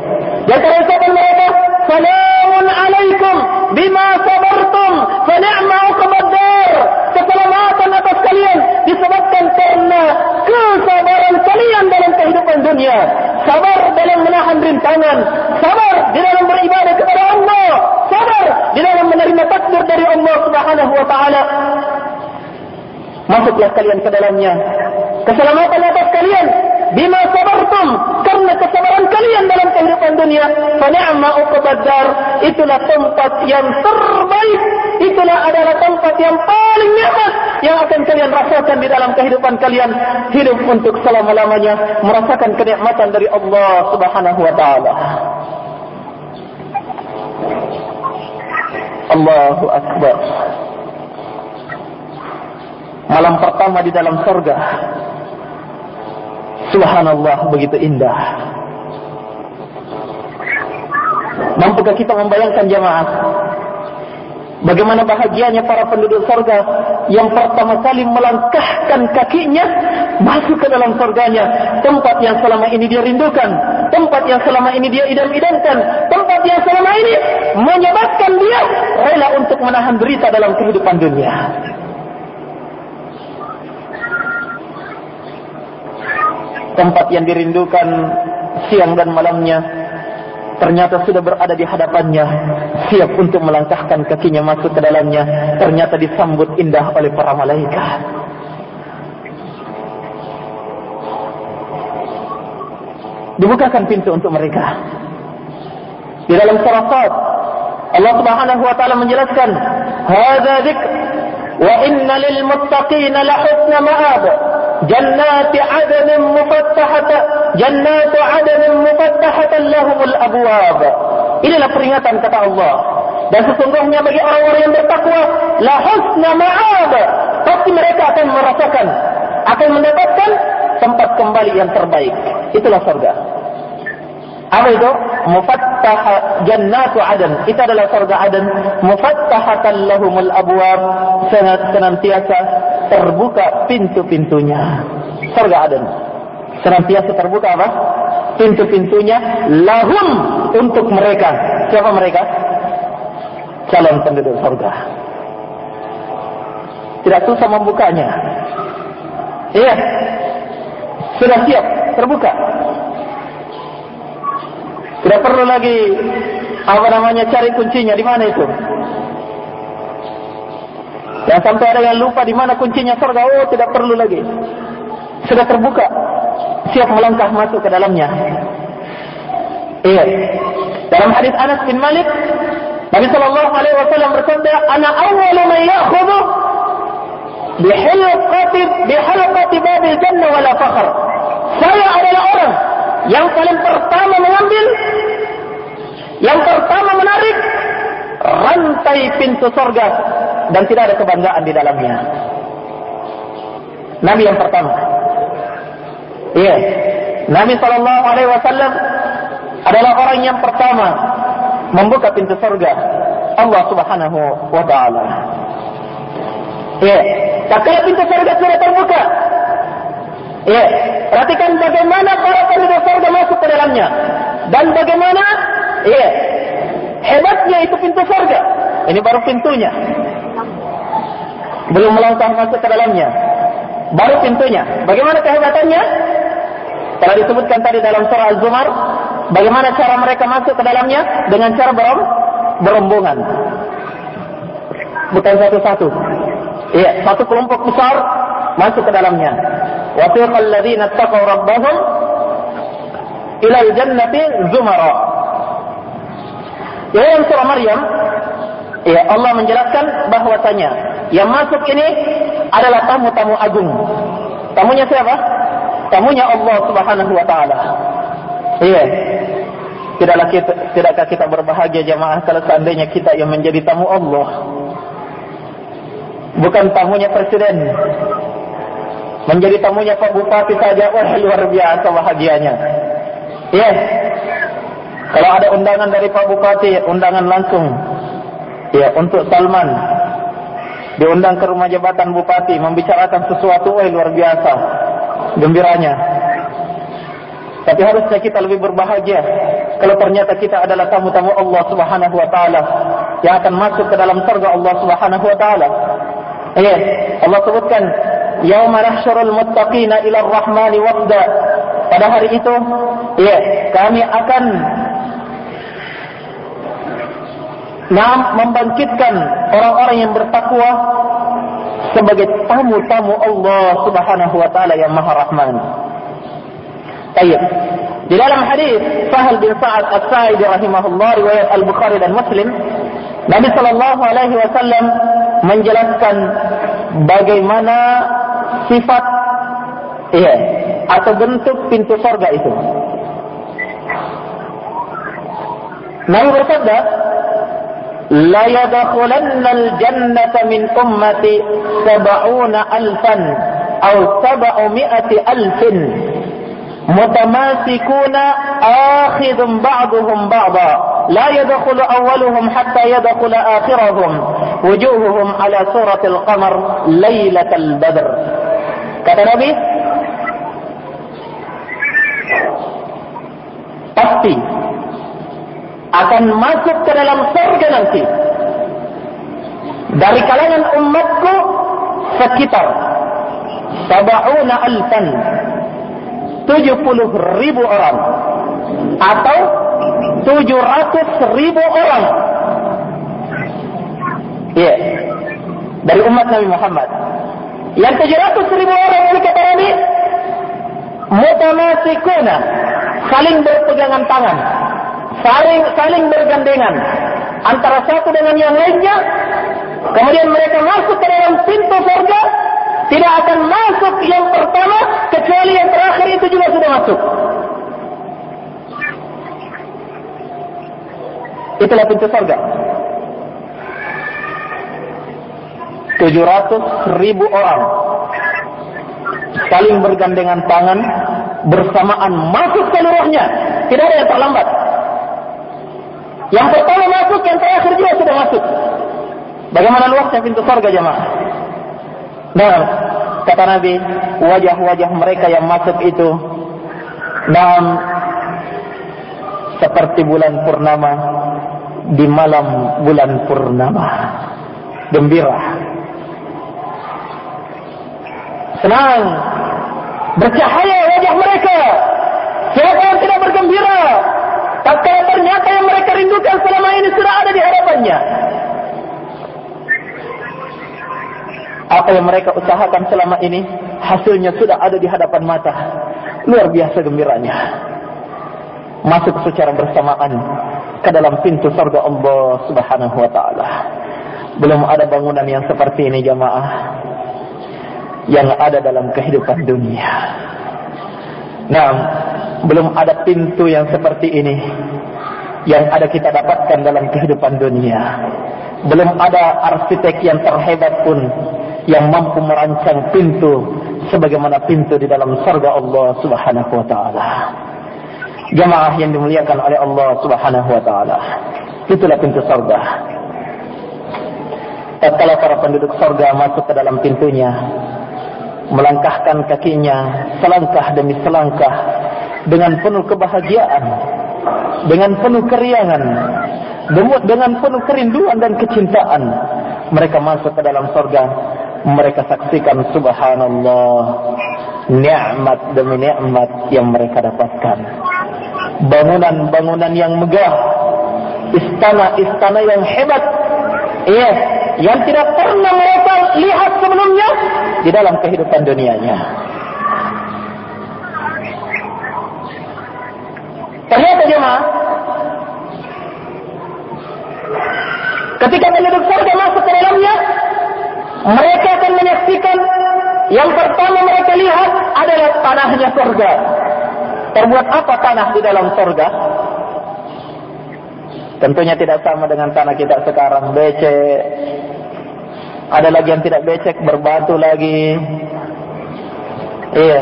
Dan para ucapan mereka, Salamun alaikum bima sabartum, fa ni'ma. Keselamatan atas kalian disebabkan karena kesabaran kalian dalam kehidupan dunia. Sabar dalam menahan rintangan. Sabar di dalam beribadah kepada Allah. Sabar di dalam menerima takdir dari Allah subhanahu wa ta'ala. Masuklah kalian ke dalamnya. Keselamatan atas kalian. Bima sabartum. Karena kesabaran kalian dalam kehidupan dunia. Fani'ma uqbaddar. Itulah tempat yang terbaik. Itulah adalah tempat yang paling nyaman. Yang akan kalian rasakan di dalam kehidupan kalian. Hidup untuk selama-lamanya. Merasakan kenikmatan dari Allah subhanahu wa ta'ala. Allahu Akbar malam pertama di dalam surga. Subhanallah begitu indah. Mampukah kita membayangkan jamaah Bagaimana bahagianya para penduduk surga yang pertama kali melangkahkan kakinya masuk ke dalam surganya. Tempat yang selama ini dia rindukan. Tempat yang selama ini dia idam-idamkan. Tempat yang selama ini menyebabkan dia rela untuk menahan berita dalam kehidupan dunia. Tempat yang dirindukan siang dan malamnya ternyata sudah berada di hadapannya siap untuk melangkahkan kakinya masuk ke dalamnya ternyata disambut indah oleh para malaikat. Dibukakan pintu untuk mereka. Di dalam surah Sad Allah Subhanahu wa taala menjelaskan hadza dzikr wa inna lil muttaqina la husna ma'ab jannati 'adnin mufattahatan jannatu 'adnin mufattahatan lahumul abwab inilah peringatan kata Allah. Dan sesungguhnya bagi orang-orang yang bertakwa la husna ma'ab. Pasti mereka akan merasakan akan mendapatkan tempat kembali yang terbaik. Itulah surga apa itu? Mufattah jannatu adan. Itu adalah surga adan. Mufattahatan lahumul abwab. Senantiasa terbuka pintu-pintunya. Surga adan senantiasa terbuka apa? Pintu-pintunya lahum untuk mereka. Siapa mereka? Calon penduduk surga. Tidak susah membukanya. Iya. Sudah siap terbuka. Tidak perlu lagi apa namanya cari kuncinya di mana itu. Yang sampai ada yang lupa di mana kuncinya surga. Oh, tidak perlu lagi. Sudah terbuka. Siap melangkah masuk ke dalamnya. Iya. Dalam hadis Anas bin Malik, Nabi sallallahu alaihi wasallam bersabda, "Ana awwalu man ya'khudhu bi halqati bi halqati babil jannah wala fakhr." Saya adalah orang yang paling pertama mengambil yang pertama menarik rantai pintu surga dan tidak ada kebanggaan di dalamnya. Nabi yang pertama. Iya. Nabi sallallahu alaihi wasallam adalah orang yang pertama membuka pintu surga Allah Subhanahu wa taala. Iya. Kalau pintu surga sudah terbuka. Ya, perhatikan bagaimana para penduduk surga masuk ke dalamnya. Dan bagaimana? Ya hebatnya itu pintu surga. Ini baru pintunya. Belum melangkah masuk ke dalamnya. Baru pintunya. Bagaimana kehebatannya? Telah disebutkan tadi dalam surah Al-Zumar. Bagaimana cara mereka masuk ke dalamnya? Dengan cara berom berombongan. Bukan satu-satu. Iya, satu kelompok besar masuk ke dalamnya. Wafiqal ladzina taqaw rabbahum ilal jannati zumara. Di dalam surah Maryam, ya Allah menjelaskan bahwasanya yang masuk ini adalah tamu-tamu agung. Tamunya siapa? Tamunya Allah Subhanahu wa taala. Iya. Tidaklah kita tidakkah kita berbahagia jemaah kalau seandainya kita yang menjadi tamu Allah. Bukan tamunya presiden, menjadi tamunya Pak Bupati saja, wah luar biasa bahagianya. Ya, yes. Kalau ada undangan dari Pak Bupati, undangan langsung, ya untuk Salman, diundang ke rumah jabatan Bupati, membicarakan sesuatu, wah luar biasa, gembiranya. Tapi harusnya kita lebih berbahagia kalau ternyata kita adalah tamu-tamu Allah Subhanahu Wa Taala yang akan masuk ke dalam surga Allah Subhanahu Wa Taala. Ya. Allah sebutkan yauma nahsyurul muttaqina ila ar-rahmani wafda pada hari itu ya kami akan nam membangkitkan orang-orang yang bertakwa sebagai tamu-tamu Allah Subhanahu wa taala yang Maha Rahman. Baik. Di dalam hadis Sahal bin Sa'ad As-Sa'idi rahimahullah riwayat Al-Bukhari dan Muslim Nabi sallallahu alaihi wasallam menjelaskan bagaimana sifat iya atau bentuk pintu surga itu. Nabi bersabda, ليدخلن الجنة من أمتي سبعون ألفا أو سبعمائة ألف. متماسكون آخذ بعضهم بعضا. لا يدخل أولهم حتى يدخل آخرهم. وجوههم على سورة القمر ليلة البدر. kata Nabi pasti akan masuk ke dalam surga nanti. Dari kalangan umatku sekitar sab'una alfan 70 ribu orang atau 700 ribu orang. Ya. Yeah. dari umat Nabi Muhammad. Yang 700 ribu orang ini kata Nabi mutamasikuna saling berpegangan tangan saling saling bergandengan antara satu dengan yang lainnya kemudian mereka masuk ke dalam pintu surga tidak akan masuk yang pertama kecuali yang terakhir itu juga sudah masuk. Itulah pintu surga. 700 ribu orang saling bergandengan tangan bersamaan masuk seluruhnya tidak ada yang terlambat yang pertama masuk yang terakhir juga sudah masuk. Bagaimana luasnya pintu surga jemaah? Nah kata Nabi wajah-wajah mereka yang masuk itu dan seperti bulan purnama di malam bulan purnama. Gembira. Senang. Bercahaya wajah mereka. Siapa yang tidak bergembira tapi ternyata yang mereka rindukan selama ini sudah ada di hadapannya? Apa yang mereka usahakan selama ini hasilnya sudah ada di hadapan mata. Luar biasa gembiranya. Masuk secara bersamaan ke dalam pintu surga Allah Subhanahu wa taala. Belum ada bangunan yang seperti ini jamaah yang ada dalam kehidupan dunia. Nah, belum ada pintu yang seperti ini yang ada kita dapatkan dalam kehidupan dunia. Belum ada arsitek yang terhebat pun yang mampu merancang pintu sebagaimana pintu di dalam surga Allah Subhanahu wa taala. Jemaah yang dimuliakan oleh Allah Subhanahu wa taala. Itulah pintu surga. Tatkala para penduduk surga masuk ke dalam pintunya, melangkahkan kakinya selangkah demi selangkah dengan penuh kebahagiaan dengan penuh keriangan dengan penuh kerinduan dan kecintaan. Mereka masuk ke dalam surga mereka saksikan subhanallah nikmat demi nikmat yang mereka dapatkan. Bangunan-bangunan yang megah istana-istana yang hebat iya yang tidak pernah mereka lihat sebelumnya di dalam kehidupan dunianya. Ternyata jemaah, ketika penduduk surga masuk ke dalamnya, mereka akan menyaksikan yang pertama mereka lihat adalah tanahnya surga. Terbuat apa tanah di dalam surga? Tentunya tidak sama dengan tanah kita sekarang becek, ada lagi yang tidak becek berbatu lagi. Iya.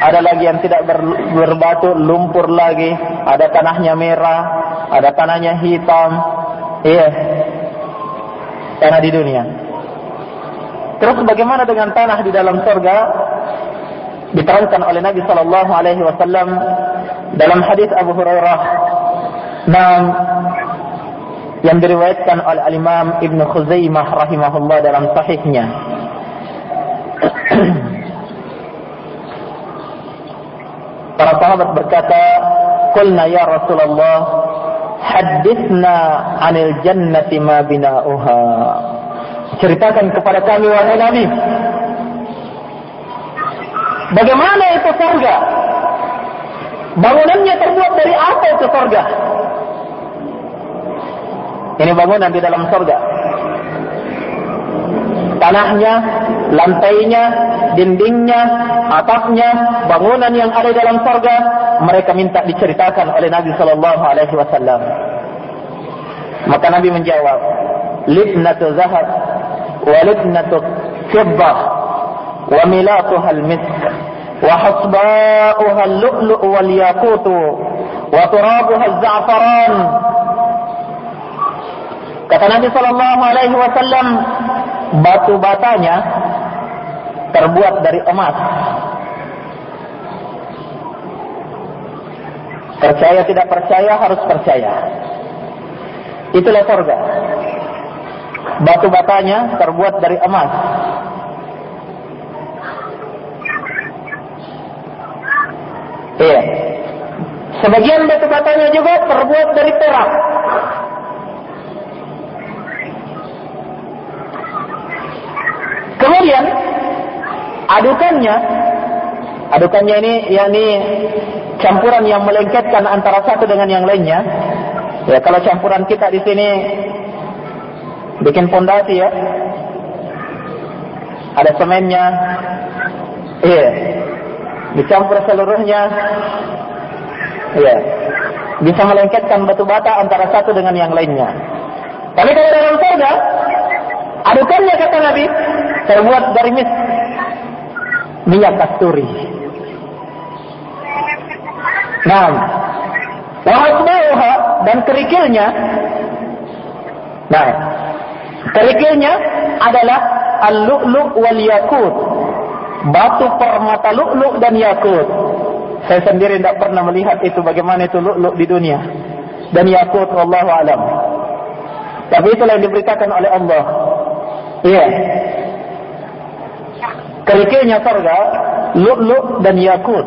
Ada lagi yang tidak ber, berbatu lumpur lagi. Ada tanahnya merah, ada tanahnya hitam. Iya. Tanah di dunia. Terus bagaimana dengan tanah di dalam surga? Diterangkan oleh Nabi sallallahu alaihi wasallam dalam hadis Abu Hurairah. Nah, yang diriwayatkan oleh Al-Imam Ibn Khuzaimah rahimahullah dalam sahihnya. Para sahabat berkata, "Qulna ya Rasulullah, hadithna 'anil jannati ma bina'uha." Ceritakan kepada kami wahai Nabi. Bagaimana itu surga? Bangunannya terbuat dari apa itu surga? Ini bangunan di dalam surga. Tanahnya, lantainya, dindingnya, atapnya, bangunan yang ada di dalam surga, mereka minta diceritakan oleh Nabi sallallahu alaihi wasallam. Maka Nabi menjawab, "Libnatu zahab wa libnatu fiddah wa milatuha al-misk wa hasba'uha al-lu'lu' wal yaqut wa turabuha az-za'faran." Kata Nabi sallallahu alaihi wasallam, batu batanya terbuat dari emas. Percaya tidak percaya harus percaya. Itulah surga. Batu batanya terbuat dari emas. Iya. Sebagian batu batanya juga terbuat dari perak. Kemudian adukannya, adukannya ini yakni campuran yang melengketkan antara satu dengan yang lainnya. Ya, kalau campuran kita di sini bikin pondasi ya, ada semennya, iya, dicampur seluruhnya, iya, bisa melengketkan batu bata antara satu dengan yang lainnya. Tapi kalau dalam surga, adukannya kata Nabi, terbuat dari mis minyak kasturi. Nah, wahasbauha dan kerikilnya, nah, kerikilnya adalah al-lu'lu' wal yakut, batu permata lu'lu' dan yakut. Saya sendiri tidak pernah melihat itu bagaimana itu lu'lu' di dunia dan yakut, Allah alam. Tapi itulah yang diberitakan oleh Allah. Iya. Yeah kerikilnya surga lu'lu' dan yakut.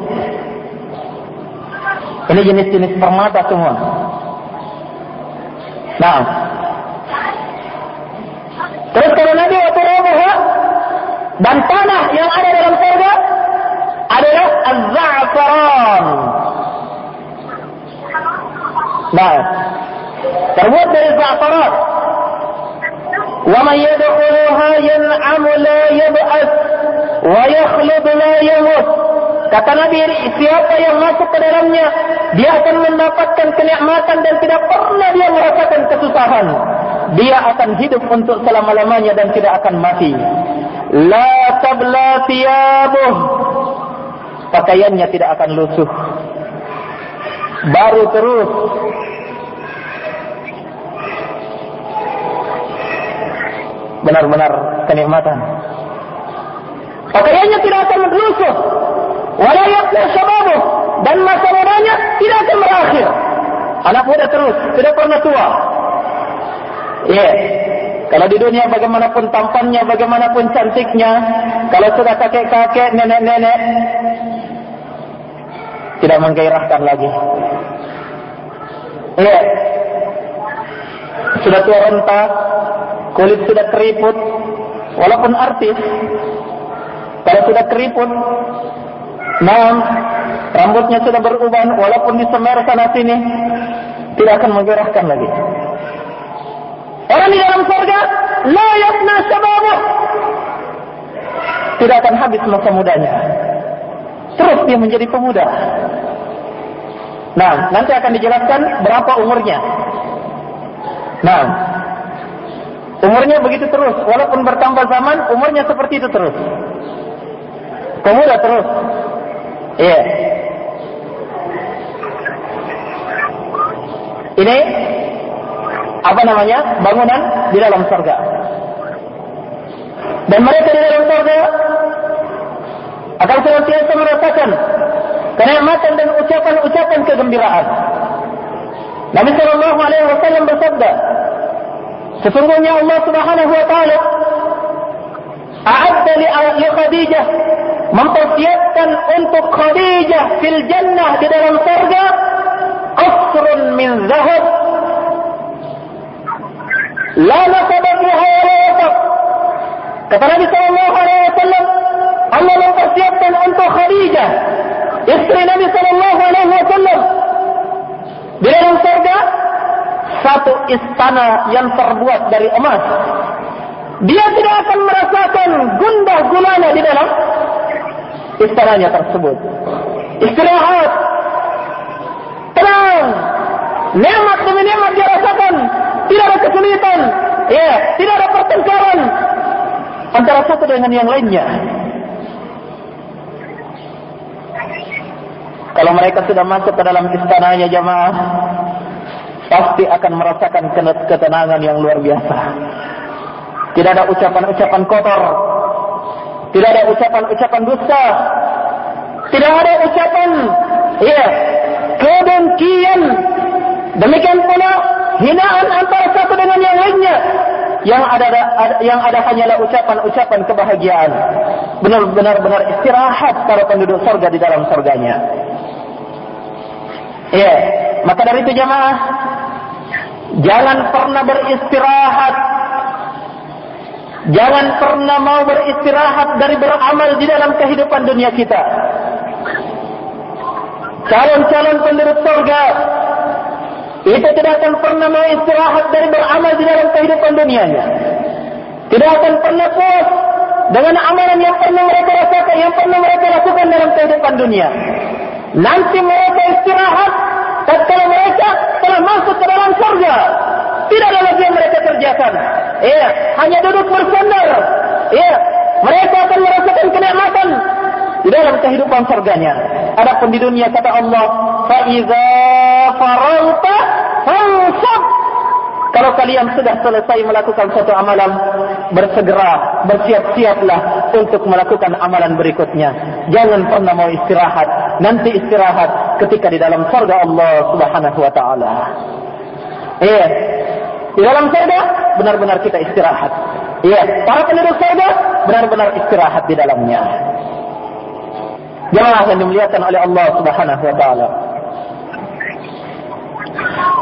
Ini jenis-jenis permata semua. Nah. Terus kalau Nabi waktu Rabuha dan tanah yang ada dalam surga adalah az-za'faran nah. Terbuat dari za'faran yadkhuluha yan'amu la yab'as wa yakhlud la yamut kata nabi siapa yang masuk ke dalamnya dia akan mendapatkan kenikmatan dan tidak pernah dia merasakan kesusahan. Dia akan hidup untuk selama-lamanya dan tidak akan mati. La tabla thiyabuh. Pakaiannya tidak akan lusuh. Baru terus. Benar-benar kenikmatan pakaiannya tidak akan melusuh walau yakna syababuh. Dan masa mudanya tidak akan berakhir. Anak muda terus tidak pernah tua. Ya. Yeah. kalau di dunia bagaimanapun tampannya bagaimanapun cantiknya kalau sudah kakek-kakek nenek-nenek tidak menggairahkan lagi. Ya. Yeah. sudah tua renta kulit sudah keriput walaupun artis kalau sudah keriput, nam, rambutnya sudah beruban, walaupun disemer sana sini, tidak akan menggerakkan lagi. Orang di dalam surga, layakna sababuh. Tidak akan habis masa mudanya. Terus dia menjadi pemuda. Nah, nanti akan dijelaskan berapa umurnya. Nah, umurnya begitu terus. Walaupun bertambah zaman, umurnya seperti itu terus pemuda terus. Iya. Ini apa namanya? Bangunan di dalam surga. Dan mereka di dalam surga akan senantiasa merasakan kenikmatan dan ucapan-ucapan kegembiraan. Nabi sallallahu alaihi wasallam bersabda, sesungguhnya Allah Subhanahu wa taala a'adda li Khadijah mempersiapkan untuk Khadijah fil jannah di dalam surga qasrun min zahab. La nasaba fiha wa la wasab kata Nabi sallallahu alaihi wasallam Allah mempersiapkan untuk Khadijah istri Nabi sallallahu alaihi wasallam di dalam surga satu istana yang terbuat dari emas. Dia tidak akan merasakan gundah gulana di dalam istananya tersebut. Istirahat. Tenang. Nikmat demi nikmat dia rasakan. Tidak ada kesulitan. Ya, tidak ada pertengkaran antara satu dengan yang lainnya. Kalau mereka sudah masuk ke dalam istananya pasti pasti akan merasakan ketenangan yang luar biasa. Tidak ada ucapan-ucapan kotor. Tidak ada ucapan-ucapan dusta. Tidak ada ucapan ya, kedengkian. Demikian pula hinaan antara satu dengan yang lainnya. Yang ada, ada yang ada hanyalah ucapan-ucapan kebahagiaan. Benar-benar benar istirahat para penduduk surga di dalam surganya. Ya, maka dari itu jamaah jangan pernah beristirahat jangan pernah mau beristirahat dari beramal di dalam kehidupan dunia kita. Calon-calon penduduk surga itu tidak akan pernah mau istirahat dari beramal di dalam kehidupan dunianya. Tidak akan pernah puas dengan amalan yang pernah mereka rasakan, yang pernah mereka lakukan dalam kehidupan dunia. Nanti mereka istirahat tatkala mereka telah masuk ke dalam surga. Tidak ada lagi yang mereka kerjakan. Ya, hanya duduk bersandar. Ya, mereka akan merasakan kenikmatan di dalam kehidupan surganya. Adapun di dunia kata Allah, "Fa iza faralta fansab." Kalau kalian sudah selesai melakukan suatu amalan, bersegera, bersiap-siaplah untuk melakukan amalan berikutnya. Jangan pernah mau istirahat. Nanti istirahat ketika di dalam surga Allah Subhanahu wa taala. Iya. Di dalam surga benar-benar kita istirahat. Iya, para penduduk surga benar-benar istirahat di dalamnya. Jemaah yang dimuliakan oleh Allah Subhanahu wa taala.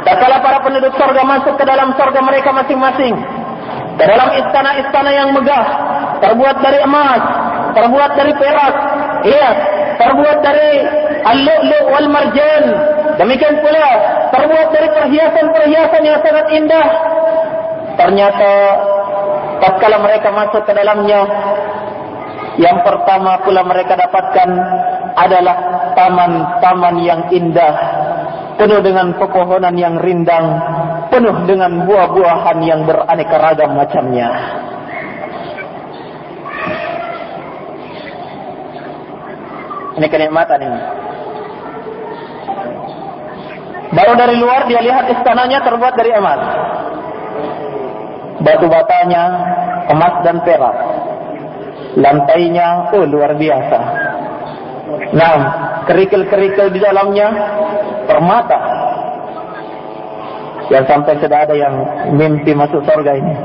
Tatkala para penduduk surga masuk ke dalam surga mereka masing-masing, ke dalam istana-istana yang megah, terbuat dari emas, terbuat dari perak, iya, terbuat dari al-lu'lu' wal marjan. Demikian pula terbuat dari perhiasan-perhiasan yang sangat indah. Ternyata tatkala mereka masuk ke dalamnya, yang pertama pula mereka dapatkan adalah taman-taman yang indah penuh dengan pepohonan yang rindang, penuh dengan buah-buahan yang beraneka ragam macamnya. Ini kenikmatan ini. Baru dari luar dia lihat istananya terbuat dari emas. Batu batanya emas dan perak. Lantainya oh luar biasa. Nah, kerikil-kerikil di dalamnya permata. Yang sampai sudah ada yang mimpi masuk surga ini.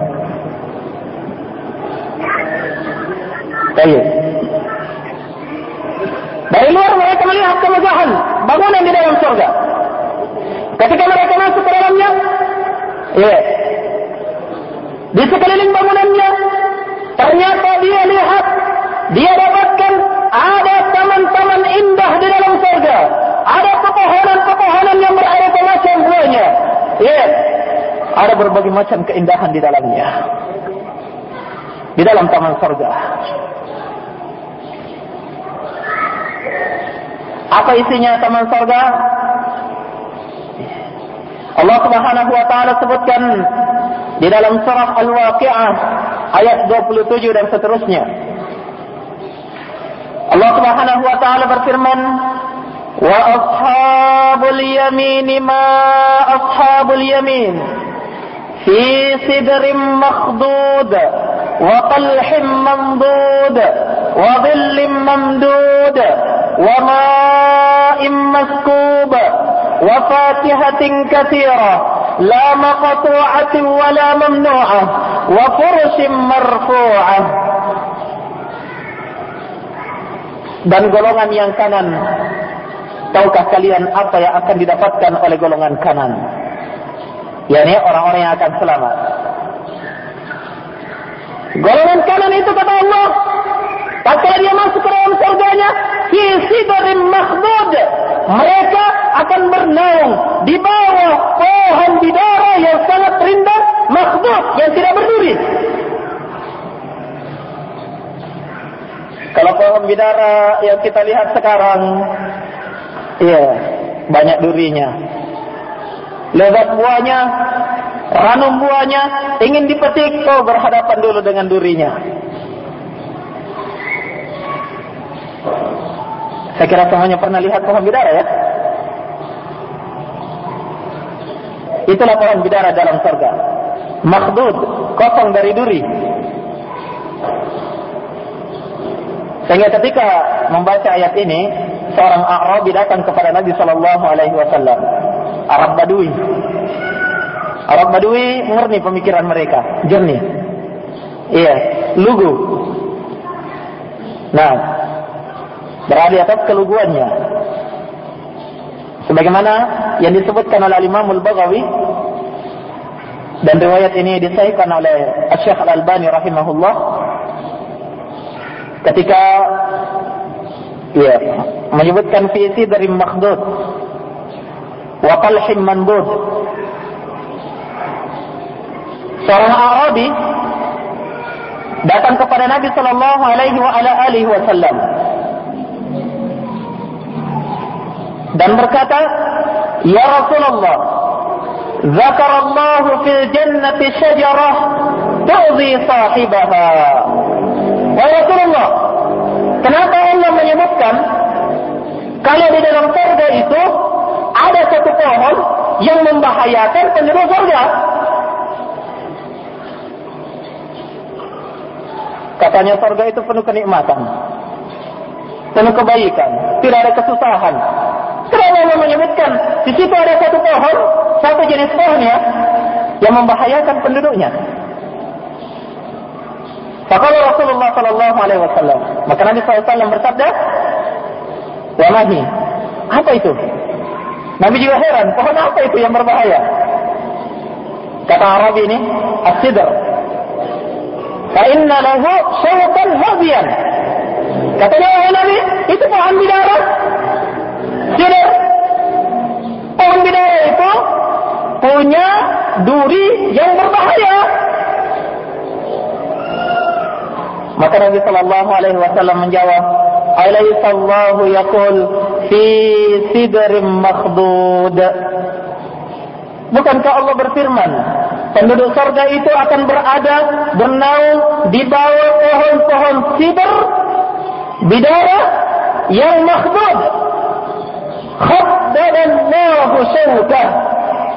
Baik. Dari luar mereka melihat kemegahan bangunan di dalam surga. Ketika mereka masuk ke dalamnya, ya, di sekeliling bangunannya, ternyata dia lihat, dia dapatkan ada taman-taman indah di dalam surga. Ada pepohonan-pepohonan yang beraneka macam buahnya. Ya. Ada berbagai macam keindahan di dalamnya. Di dalam taman surga. Apa isinya taman surga? Allah Subhanahu wa taala sebutkan di dalam surah Al-Waqiah ayat 27 dan seterusnya. Allah Subhanahu wa taala berfirman, "Wa ashabul yamin ma ashabul yamin fi sidrin makhdud wa talhim mamdud wa dhillin mamdud wa ma'in maskub la maqtu'atin wa la mamnu'ah wa furushin marfu'ah." dan golongan yang kanan. Tahukah kalian apa yang akan didapatkan oleh golongan kanan? Yani orang-orang yang akan selamat. Golongan kanan itu kata Allah. Tatkala dia masuk ke dalam surganya, fi sidrin makhdud. Mereka akan bernaung di bawah pohon bidara yang sangat rindang, makhdud yang tidak berduri. Kalau pohon bidara yang kita lihat sekarang, iya, banyak durinya. Lezat buahnya, ranum buahnya, ingin dipetik, kau berhadapan dulu dengan durinya. Saya kira semuanya pernah lihat pohon bidara ya? Itulah pohon bidara dalam surga. Makhdud, kosong dari duri. Sehingga ketika membaca ayat ini, seorang Arabi datang kepada Nabi sallallahu alaihi wasallam. Arab Badui. Arab Badui murni pemikiran mereka, jernih. Iya, lugu. Nah, berada atas keluguannya. Sebagaimana yang disebutkan oleh Imam Al-Baghawi dan riwayat ini disahihkan oleh Syekh Al-Albani rahimahullah ketika ya menyebutkan fiisi dari makhdud wa qalhim mandud seorang Arabi datang kepada Nabi sallallahu alaihi wa ala alihi wasallam dan berkata ya Rasulullah zakar Allah fil jannati syajarah tu'zi sahibaha Wahai Rasulullah, kenapa Allah menyebutkan kalau di dalam surga itu ada satu pohon yang membahayakan penduduk surga? Katanya surga itu penuh kenikmatan, penuh kebaikan, tidak ada kesusahan. Kenapa Allah menyebutkan di situ ada satu pohon, satu jenis pohon ya, yang membahayakan penduduknya? Faqala Rasulullah sallallahu alaihi wasallam. Maka Nabi sallallahu bersabda, "Wa mahi?" Apa itu? Nabi juga heran, pohon apa itu yang berbahaya? Kata Arabi ini, "As-sidr." Fa inna lahu shawtan habiyan. Kata dia Nabi, itu pohon bidara. Sidr. Pohon bidara itu punya duri yang berbahaya. Maka Nabi sallallahu alaihi wasallam menjawab, "Alaysa Allahu yaqul fi sidrin makhdud?" Bukankah Allah berfirman, penduduk surga itu akan berada bernaung di bawah pohon-pohon sidr bidara yang makhdud. Khabbadan Allahu syawkah.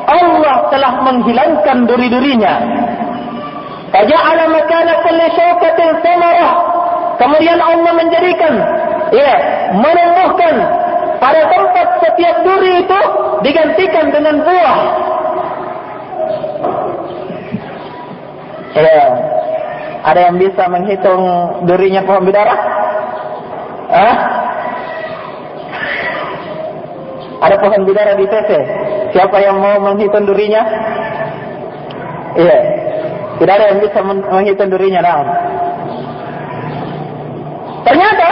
Allah telah menghilangkan duri-durinya Faja'ala makana kulli syaukatin samarah. Kemudian Allah menjadikan, ya, menumbuhkan pada tempat setiap duri itu digantikan dengan buah. Ya. Ada yang bisa menghitung durinya pohon bidara? Ah, Ada pohon bidara di TC. Siapa yang mau menghitung durinya? Iya. Yeah. Tidak ada yang bisa menghitung durinya. Nah. Ternyata,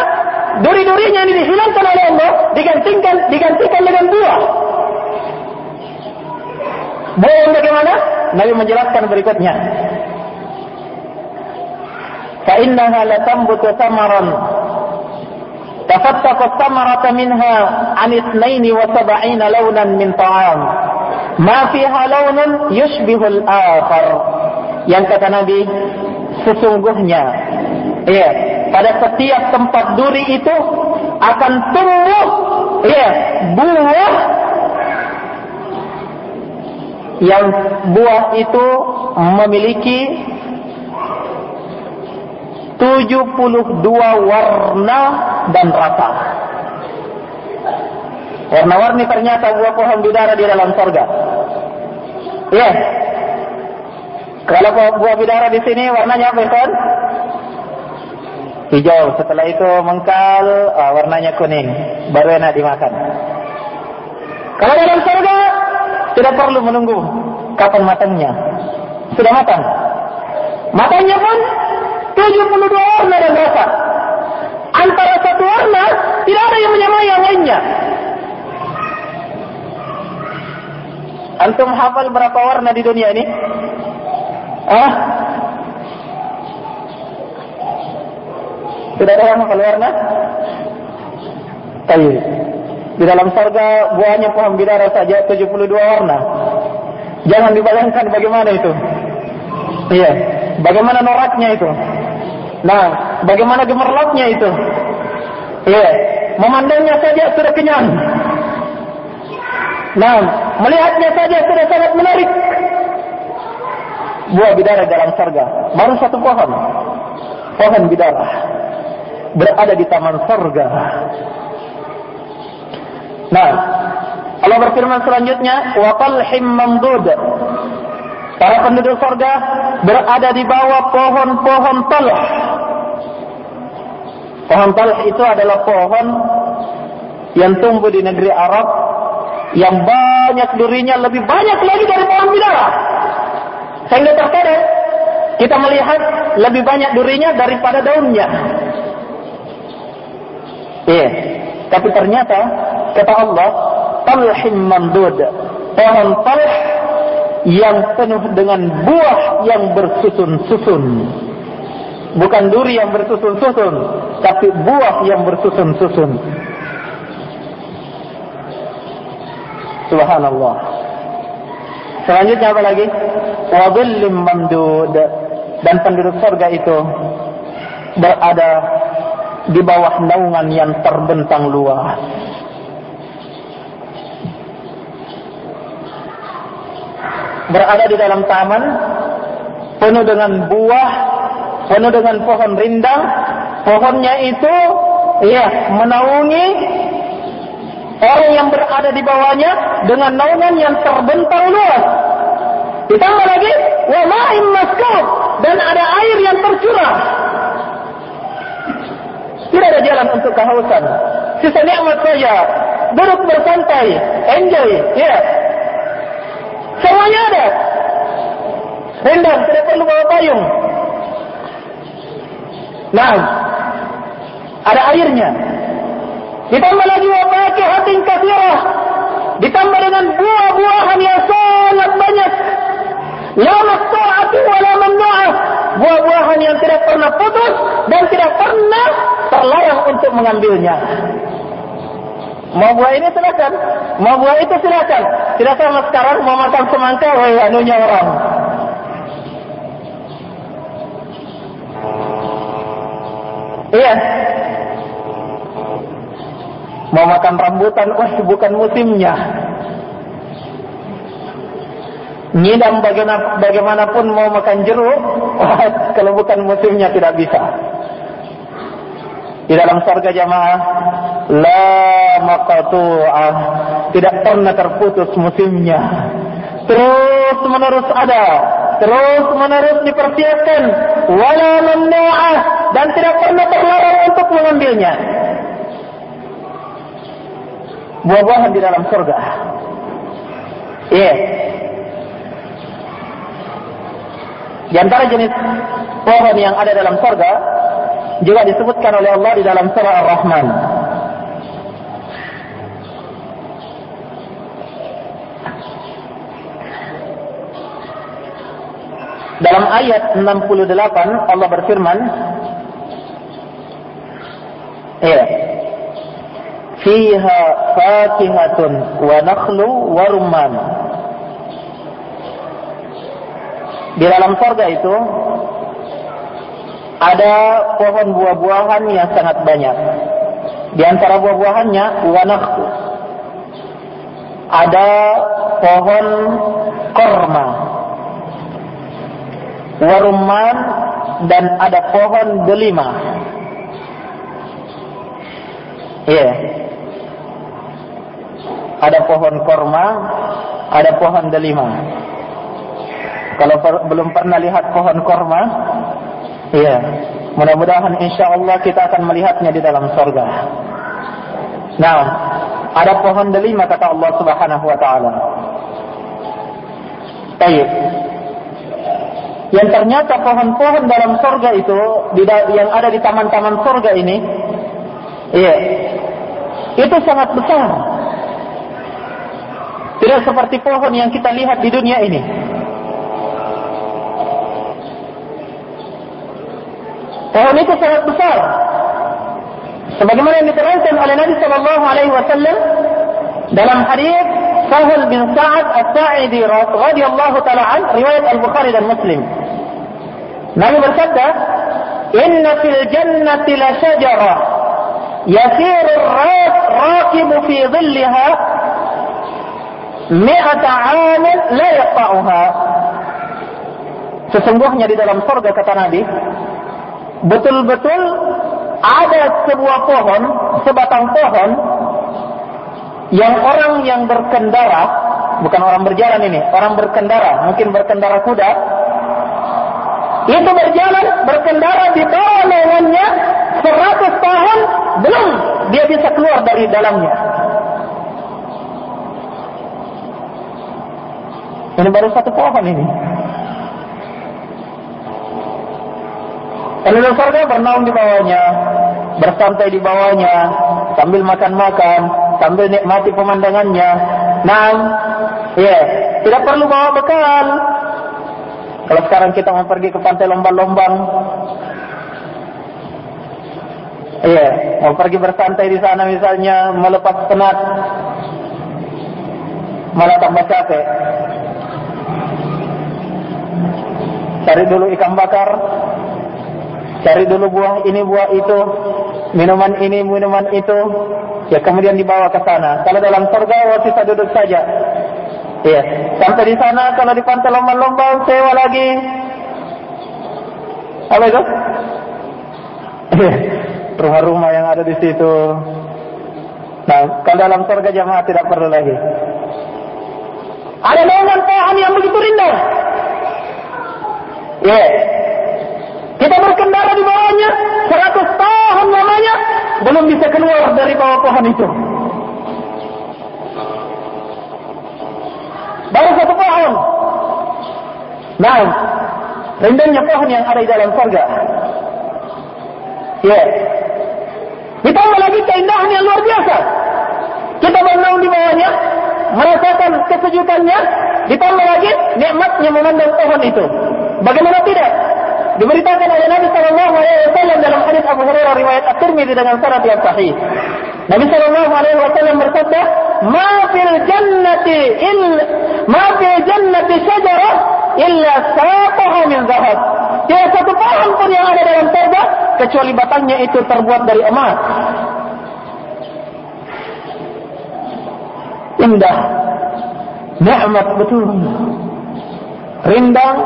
duri-durinya ini dihilangkan oleh Allah, digantikan, digantikan dengan buah. Buah yang bagaimana? Nabi menjelaskan berikutnya. Fa innaha latambutu samaran تفتق الثمرة منها عن اثنين وسبعين لونا من طعام ما فيها لون يشبه الآخر yang kata Nabi sesungguhnya ya pada setiap tempat duri itu akan tumbuh ya buah yang buah itu memiliki 72 warna dan rasa. Warna-warni ternyata buah pohon bidara di dalam surga. Ya, kalau buah bidara di sini warnanya apa kan? Hijau. Setelah itu mengkal, oh, warnanya kuning. Baru enak dimakan. Kalau dalam surga tidak perlu menunggu kapan matangnya. Sudah matang. Matangnya pun 72 warna dan rasa. Antara satu warna tidak ada yang menyamai yang lainnya. Antum hafal berapa warna di dunia ini? Ah? Tidak ada yang hafal warna? Tapi di dalam surga buahnya pohon bidara saja 72 warna. Jangan dibayangkan bagaimana itu. Iya, bagaimana noraknya itu. Nah, bagaimana gemerlapnya itu. Iya, memandangnya saja sudah kenyang. Nah, melihatnya saja sudah sangat menarik. buah bidara dalam surga. Baru satu pohon. Pohon bidara. Berada di taman surga. Nah, Allah berfirman selanjutnya, wa talhim. Para penduduk surga berada di bawah pohon-pohon talh. Pohon talh itu adalah pohon yang tumbuh di negeri Arab yang banyak durinya lebih banyak lagi dari pohon bidara. Sehingga terkadang kita melihat lebih banyak durinya daripada daunnya. Iya. Tapi ternyata kata Allah, talhim mamdud. Pohon talh yang penuh dengan buah yang bersusun-susun. Bukan duri yang bersusun-susun, tapi buah yang bersusun-susun. Subhanallah. Selanjutnya apa lagi? Wadillim mamdud. Dan penduduk surga itu berada di bawah naungan yang terbentang luas. Berada di dalam taman penuh dengan buah, penuh dengan pohon rindang. Pohonnya itu ya menaungi orang yang berada di bawahnya dengan naungan yang terbentang luas. Ditambah lagi, wa ma'in maskub dan ada air yang tercurah. Tidak ada jalan untuk kehausan. Sisa nikmat saja. Duduk bersantai, enjoy, ya. Yeah. Semuanya ada. Rendang, tidak perlu bawa payung. Nah, ada airnya. Ditambah lagi wabaki hati kathirah. Ditambah dengan buah-buahan yang sangat banyak. La mastu'atu wa la mamnu'ah. Buah-buahan yang tidak pernah putus dan tidak pernah terlarang untuk mengambilnya. Mau buah ini silakan. Mau buah itu silakan. Sama sekarang mau makan semangka, wahai anunya orang. Iya. Mau makan rambutan, wah bukan musimnya. Nyidam bagaimanapun mau makan jeruk, wah, kalau bukan musimnya tidak bisa. Di dalam surga jamaah, la maqtu'ah, tidak pernah terputus musimnya. Terus menerus ada, terus menerus dipersiapkan, wala mamnu'ah dan tidak pernah terlarang untuk mengambilnya buah-buahan di dalam surga. Iya. Yeah. Di antara jenis pohon yang ada dalam surga juga disebutkan oleh Allah di dalam surah Ar-Rahman. Dalam ayat 68 Allah berfirman. Yeah fiha fakihatun wa nakhlu wa rumman di dalam surga itu ada pohon buah-buahan yang sangat banyak. Di antara buah-buahannya wa nakhlu ada pohon korma. Warumman dan ada pohon delima. Iya. Yeah ada pohon korma, ada pohon delima. Kalau per, belum pernah lihat pohon korma, iya, mudah-mudahan insya Allah kita akan melihatnya di dalam surga. Nah, ada pohon delima kata Allah Subhanahu Wa Taala. Baik. Yang ternyata pohon-pohon dalam surga itu yang ada di taman-taman surga ini, iya, itu sangat besar. Tidak seperti pohon yang kita lihat di dunia ini. Itu sangat besar. Sebagaimana yang diterangkan oleh Nabi sallallahu alaihi wasallam dalam hadis Sahal bin Sa'ad As-Sa'idi radhiyallahu taala an riwayat Al-Bukhari dan Muslim. Nabi bersabda, "Inna fil jannati la shajara yasiru ar-rakib fi dhillaha mi'ata 'amin la yaqta'uha Sesungguhnya di dalam surga kata Nabi, betul-betul ada sebuah pohon, sebatang pohon yang orang yang berkendara, bukan orang berjalan ini, orang berkendara, mungkin berkendara kuda, itu berjalan, berkendara di bawah naungannya seratus tahun, belum dia bisa keluar dari dalamnya. Ini baru satu pohon ini. Penduduk surga bernaung di bawahnya, bersantai di bawahnya, sambil makan-makan, sambil nikmati pemandangannya. Nah, ya, yeah. tidak perlu bawa bekal. Kalau sekarang kita mau pergi ke pantai lombang-lombang, iya, yeah. mau pergi bersantai di sana misalnya, melepas penat, malah tambah capek. Cari dulu ikan bakar, cari dulu buah ini buah itu. Minuman ini minuman itu. Ya kemudian dibawa ke sana. Kalau dalam surga kita duduk saja. Ya sampai di sana kalau di pantai lomba-lomba sewa lagi. Apa itu? Iya. rumah-rumah yang ada di situ. Nah kalau dalam surga jamaah tidak perlu lagi. Ada naungan pohon yang begitu rindang ya yeah. Kita berkendara di bawahnya, seratus tahun lamanya, belum bisa keluar dari bawah pohon itu. Baru satu pohon. Nah, rendahnya pohon yang ada di dalam surga. Ya. Yeah. Ditambah lagi keindahan yang luar biasa. Kita bernaung di bawahnya, merasakan kesejukannya, ditambah lagi nikmatnya memandang pohon itu. Bagaimana tidak? Diberitakan oleh Nabi sallallahu alaihi wasallam dalam hadis Abu Hurairah riwayat At-Tirmizi dengan sanad yang sahih. Nabi sallallahu alaihi wasallam bersabda, "Ma fil jannati il ma fil jannati syajarah illa saqaha min zahab." Tiada satu pohon pun yang ada dalam surga kecuali batangnya itu terbuat dari emas. Indah. Nikmat betul. Rindang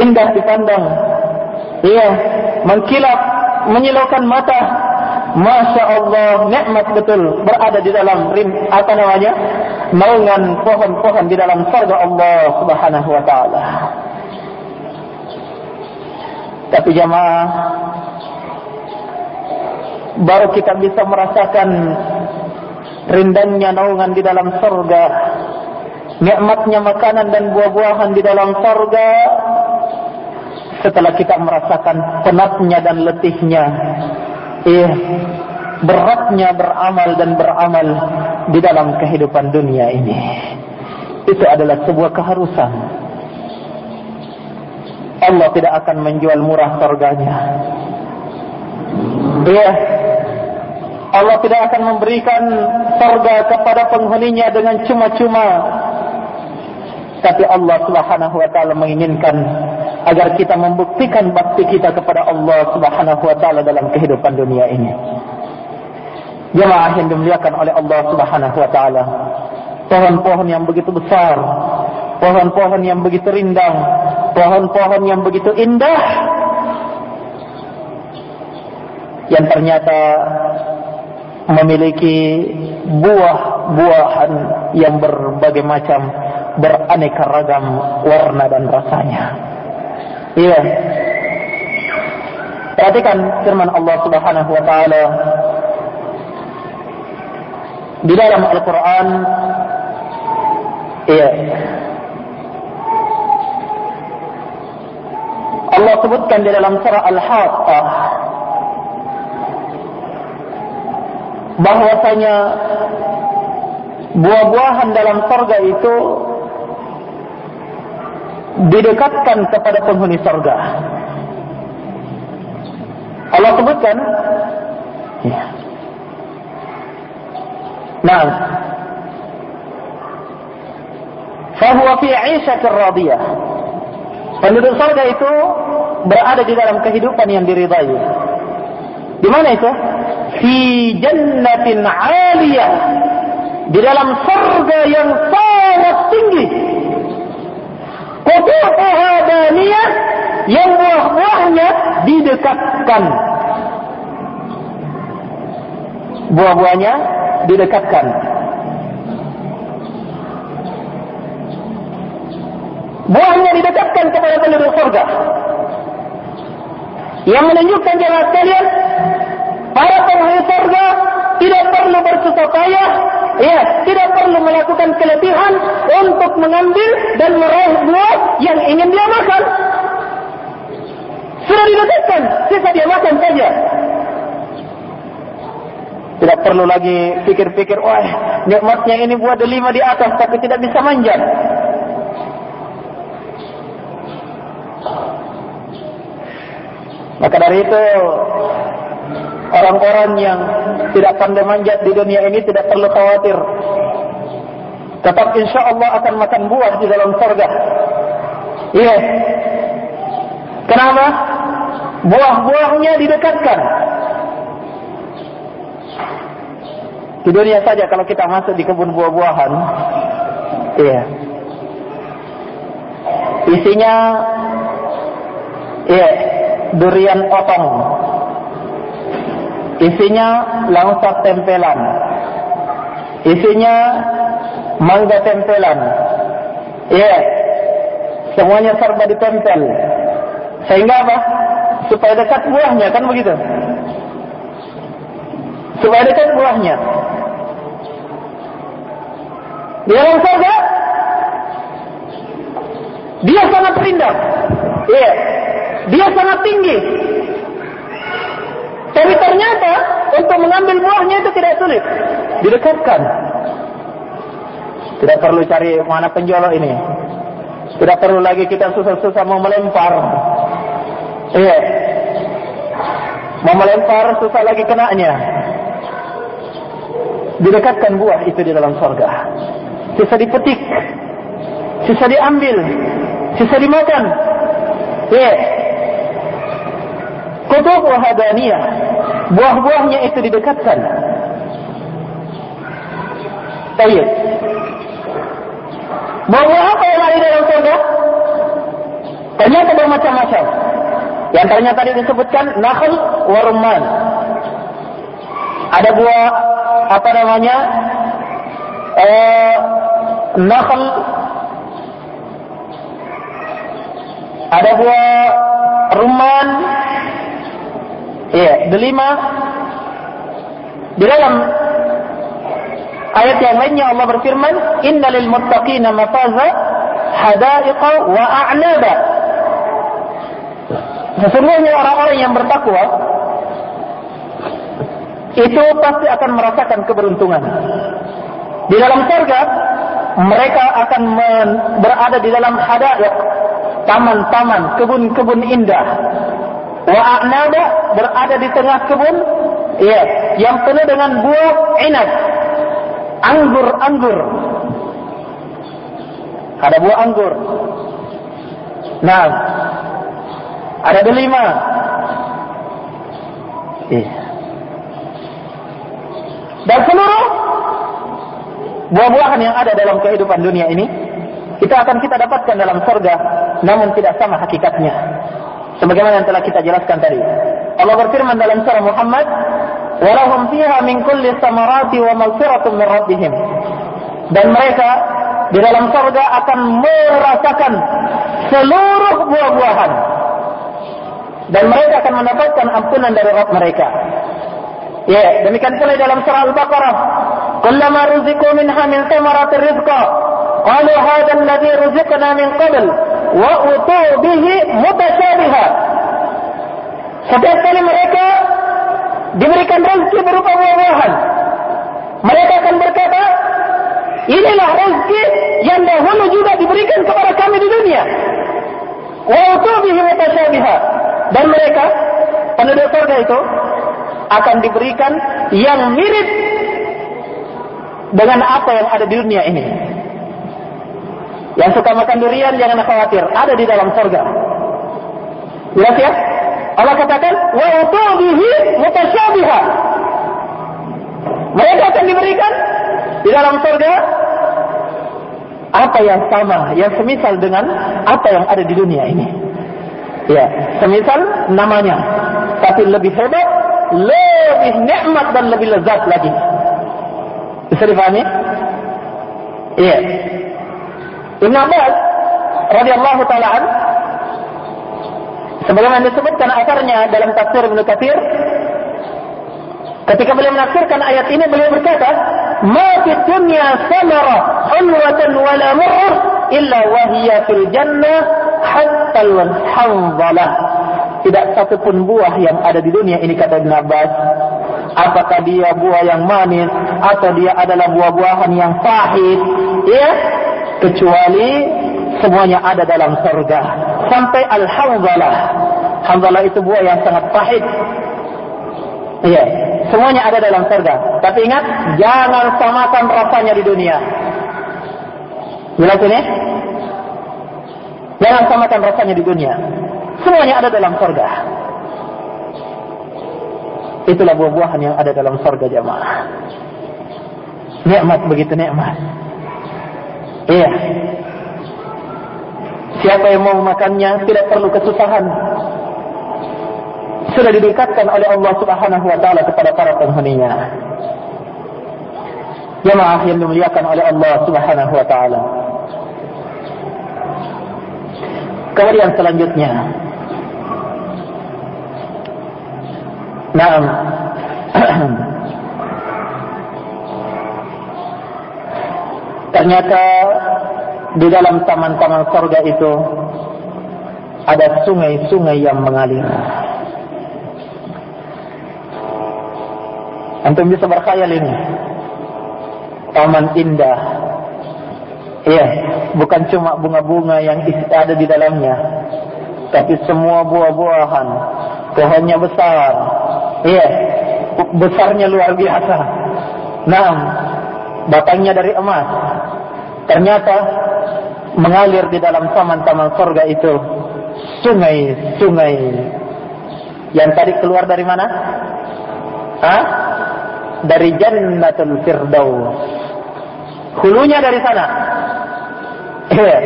indah dipandang Iya, mengkilap, menyilaukan mata. Masya Allah, nikmat betul berada di dalam rim, apa namanya, naungan pohon-pohon di dalam surga Allah Subhanahu Wa Taala. Tapi jamaah, baru kita bisa merasakan rindangnya naungan di dalam surga, nikmatnya makanan dan buah-buahan di dalam surga, setelah kita merasakan penatnya dan letihnya. Eh beratnya beramal dan beramal di dalam kehidupan dunia ini. Itu adalah sebuah keharusan. Allah tidak akan menjual murah surganya ya Allah tidak akan memberikan surga kepada penghuninya dengan cuma-cuma. Tapi Allah Subhanahu wa taala menginginkan agar kita membuktikan bakti kita kepada Allah Subhanahu wa taala dalam kehidupan dunia ini. Jemaah yang dimuliakan oleh Allah Subhanahu wa taala. Pohon-pohon yang begitu besar, pohon-pohon yang begitu rindang, pohon-pohon yang begitu indah yang ternyata memiliki buah-buahan yang berbagai macam beraneka ragam warna dan rasanya. Iya. Perhatikan firman Allah Subhanahu wa taala di dalam Al-Qur'an. Iya. Allah sebutkan di dalam surah Al-Haqqah bahwasanya buah-buahan dalam surga itu didekatkan kepada penghuni surga. Allah sebutkan ya. Nah Fahuwa fi aishatir radiyah Penduduk surga itu berada di dalam kehidupan yang diridai. Di mana itu? Fi jannatin 'aliyah. Di dalam surga yang sangat tinggi. Kutuha daniyah yang buah-buahnya didekatkan. Buah-buahnya didekatkan. Buahnya didekatkan kepada penduduk surga. Yang menunjukkan jalan sekalian, para penghuni surga tidak perlu bersusah payah, ya, tidak perlu melakukan kelebihan untuk mengambil dan meraih buah yang ingin dia makan. Sudah didekatkan, sisa dia makan saja. Tidak perlu lagi pikir-pikir, wah nikmatnya ini buah delima di atas tapi tidak bisa manjat. Maka dari itu orang-orang yang tidak pandai manjat di dunia ini tidak perlu khawatir. Tetap insya Allah akan makan buah di dalam surga. Iya. Yeah. Kenapa? Buah-buahnya didekatkan. Di dunia saja kalau kita masuk di kebun buah-buahan. Iya. Yeah. Isinya iya, yeah, durian potong isinya langsat tempelan. Isinya mangga tempelan. Ya yeah. semuanya serba ditempel. Sehingga apa? Supaya dekat buahnya kan begitu? Supaya dekat buahnya. Di dalam surga dia sangat indah. Iya. Yeah. dia sangat tinggi tapi ternyata untuk mengambil buahnya itu tidak sulit. Didekatkan. Tidak perlu cari mana penjual ini. Tidak perlu lagi kita susah-susah mau melempar. Iya. Mau melempar susah lagi kenanya. Didekatkan buah itu di dalam surga. Sisa dipetik. Sisa diambil. Sisa dimakan. Iya kutub wahadaniyah buah-buahnya itu didekatkan Baik. Buah-buah apa yang ada dalam surga? Ternyata bermacam-macam. Yang ternyata tadi disebutkan nakhl waruman. Ada buah apa namanya? Eh, nakhl. Ada buah rumman. Iya, delima di dalam ayat yang lainnya Allah berfirman, "Innalil muttaqina mafaza hadaiqa wa a'naba." Sesungguhnya orang-orang yang bertakwa itu pasti akan merasakan keberuntungan. Di dalam surga mereka akan berada di dalam hadaiq, taman-taman, kebun-kebun indah wa a'naba berada di tengah kebun. Ya yang penuh dengan buah inab. Anggur-anggur ada buah anggur. Nah. Ada delima iya. Dan seluruh buah-buahan yang ada dalam kehidupan dunia ini kita akan kita dapatkan dalam surga namun tidak sama hakikatnya sebagaimana yang telah kita jelaskan tadi. Allah berfirman dalam surah Muhammad, "Walahum fiha min kulli samarati wa maghfiratun min rabbihim." Dan mereka di dalam surga akan merasakan seluruh buah-buahan. Dan mereka akan mendapatkan ampunan dari Rabb mereka. Ya, demikian pula dalam surah Al-Baqarah, "Kullama ruziqu minha min thamaratir rizqa, qalu hadha alladhi ruziqna min qabl." wa utu bihi mutasyabiha. Setiap kali mereka diberikan rezeki berupa buah-buahan, mereka akan berkata, inilah rezeki yang dahulu juga diberikan kepada kami di dunia. Wa utu bihi mutasyabiha. Dan mereka, penduduk surga itu, akan diberikan yang mirip dengan apa yang ada di dunia ini. Yang suka makan durian jangan khawatir, ada di dalam surga. Jelas ya? Allah katakan, wa utubihi mutasyabiha. Mereka akan diberikan di dalam surga apa yang sama, yang semisal dengan apa yang ada di dunia ini. Ya, semisal namanya. Tapi lebih hebat, lebih nikmat dan lebih lezat lagi. Bisa dipahami? Iya. Ibn Abbas radhiyallahu taala an sebagaimana disebutkan akarnya dalam tafsir Ibnu Katsir ketika beliau menafsirkan ayat ini beliau berkata ma fi dunya samara hulwatan wala murr illa wa hiya fil jannah hatta al hanzalah tidak satu pun buah yang ada di dunia ini kata Ibn Abbas. Apakah dia buah yang manis atau dia adalah buah-buahan yang pahit ya kecuali semuanya ada dalam surga. Sampai al-hanzalah. Hanzalah itu buah yang sangat pahit. Ya semuanya ada dalam surga. Tapi ingat jangan samakan rasanya di dunia. Jelas ini jangan samakan rasanya di dunia. Semuanya ada dalam surga. Itulah buah-buahan yang ada dalam surga jemaah. Nikmat begitu nikmat iya. Siapa yang mau makannya tidak perlu kesusahan. Sudah didekatkan oleh Allah Subhanahu wa taala kepada para penghuninya. Jemaah yang dimuliakan oleh Allah Subhanahu wa taala. Kemudian selanjutnya. Naam. Ternyata di dalam taman-taman surga itu ada sungai-sungai yang mengalir. Antum bisa berkhayal ini. Taman indah. Iya, bukan cuma bunga-bunga yang ada di dalamnya. Tapi semua buah-buahan. Pohonnya besar. Iya, besarnya luar biasa. Nah, batangnya dari emas. Ternyata mengalir di dalam taman-taman surga itu sungai-sungai yang tadi keluar dari mana? Hah? Dari Jannatul Firdaus. Hulunya dari sana. Iya.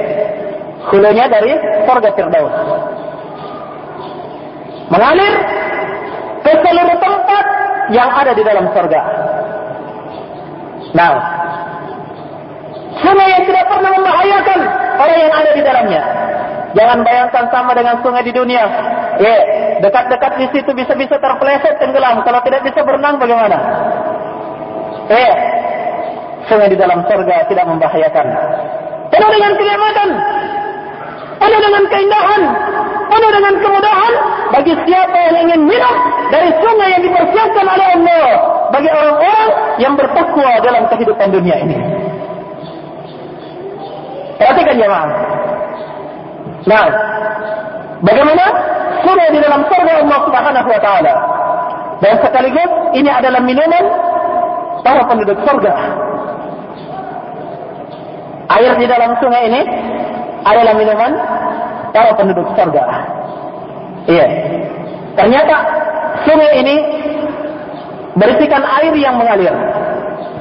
Hulunya dari surga Firdaus. Mengalir ke seluruh tempat yang ada di dalam surga. Nah, sungai yang tidak pernah membahayakan orang yang ada di dalamnya. Jangan bayangkan sama dengan sungai di dunia. Ya, dekat-dekat di situ bisa-bisa terpeleset tenggelam. Kalau tidak bisa berenang bagaimana? Ya, sungai di dalam surga tidak membahayakan. Penuh dengan kenikmatan, penuh dengan keindahan, penuh dengan kemudahan bagi siapa yang ingin minum dari sungai yang dipersiapkan oleh Allah bagi orang-orang yang bertakwa dalam kehidupan dunia ini. Perhatikan jemaah. Nah, bagaimana sungai di dalam surga Allah Subhanahu wa taala? Dan sekaligus ini adalah minuman para penduduk surga. Air di dalam sungai ini adalah minuman para penduduk surga. Iya. Ternyata sungai ini berisikan air yang mengalir.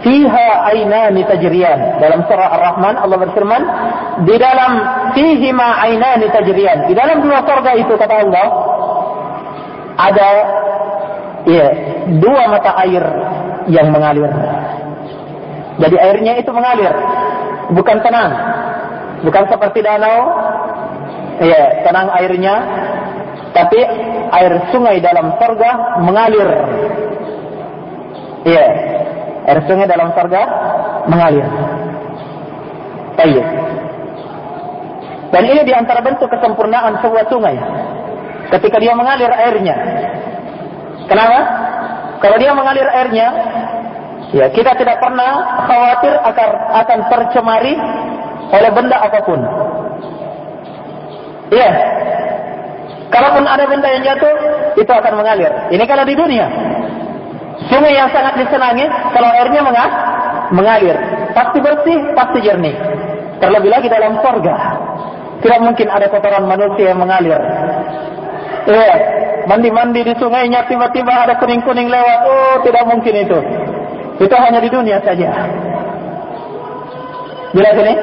Fiha ainani tajriyan. Dalam surah Ar-Rahman Allah berfirman, di dalam fihi ma ainani tajriyan. Di dalam dua surga itu kata Allah ada iya, dua mata air yang mengalir. Jadi airnya itu mengalir, bukan tenang. Bukan seperti danau, iya, tenang airnya, tapi air sungai dalam surga mengalir. Iya, air sungai dalam surga mengalir. Baik. Dan ini di antara bentuk kesempurnaan sebuah sungai. Ketika dia mengalir airnya. Kenapa? Kalau dia mengalir airnya, ya kita tidak pernah khawatir akan akan tercemari oleh benda apapun. Iya. Kalaupun ada benda yang jatuh, itu akan mengalir. Ini kalau di dunia. Sungai yang sangat disenangi, kalau airnya mengal mengalir. Pasti bersih, pasti jernih. Terlebih lagi dalam surga. Tidak mungkin ada kotoran manusia yang mengalir. Mandi-mandi di sungainya, tiba-tiba ada kuning-kuning lewat. Oh, tidak mungkin itu. Itu hanya di dunia saja. Jelas ini?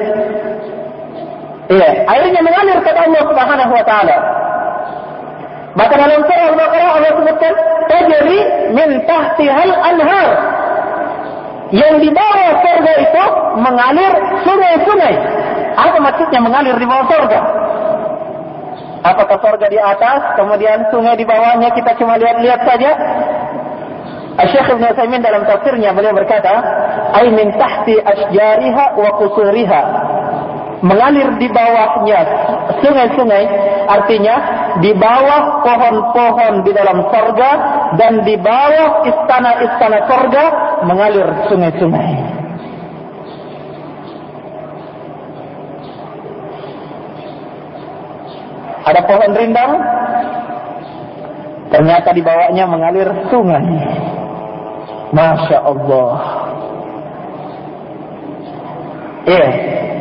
Iya, airnya mengalir kata Allah Subhanahu wa taala. Maka dalam surah Al-Baqarah Allah sebutkan tajri min tahtihal anhar. Yang di bawah surga itu mengalir sungai-sungai. Apa maksudnya mengalir di bawah surga? Apakah surga di atas, kemudian sungai di bawahnya kita cuma lihat-lihat saja? Syekh Ibn Utsaimin dalam tafsirnya beliau berkata, "Ai min tahti asjariha wa qusuriha." Mengalir di bawahnya sungai-sungai artinya di bawah pohon-pohon di dalam surga dan di bawah istana-istana surga mengalir sungai-sungai. Ada pohon rindang ternyata di bawahnya mengalir sungai. Masya Allah. Iya.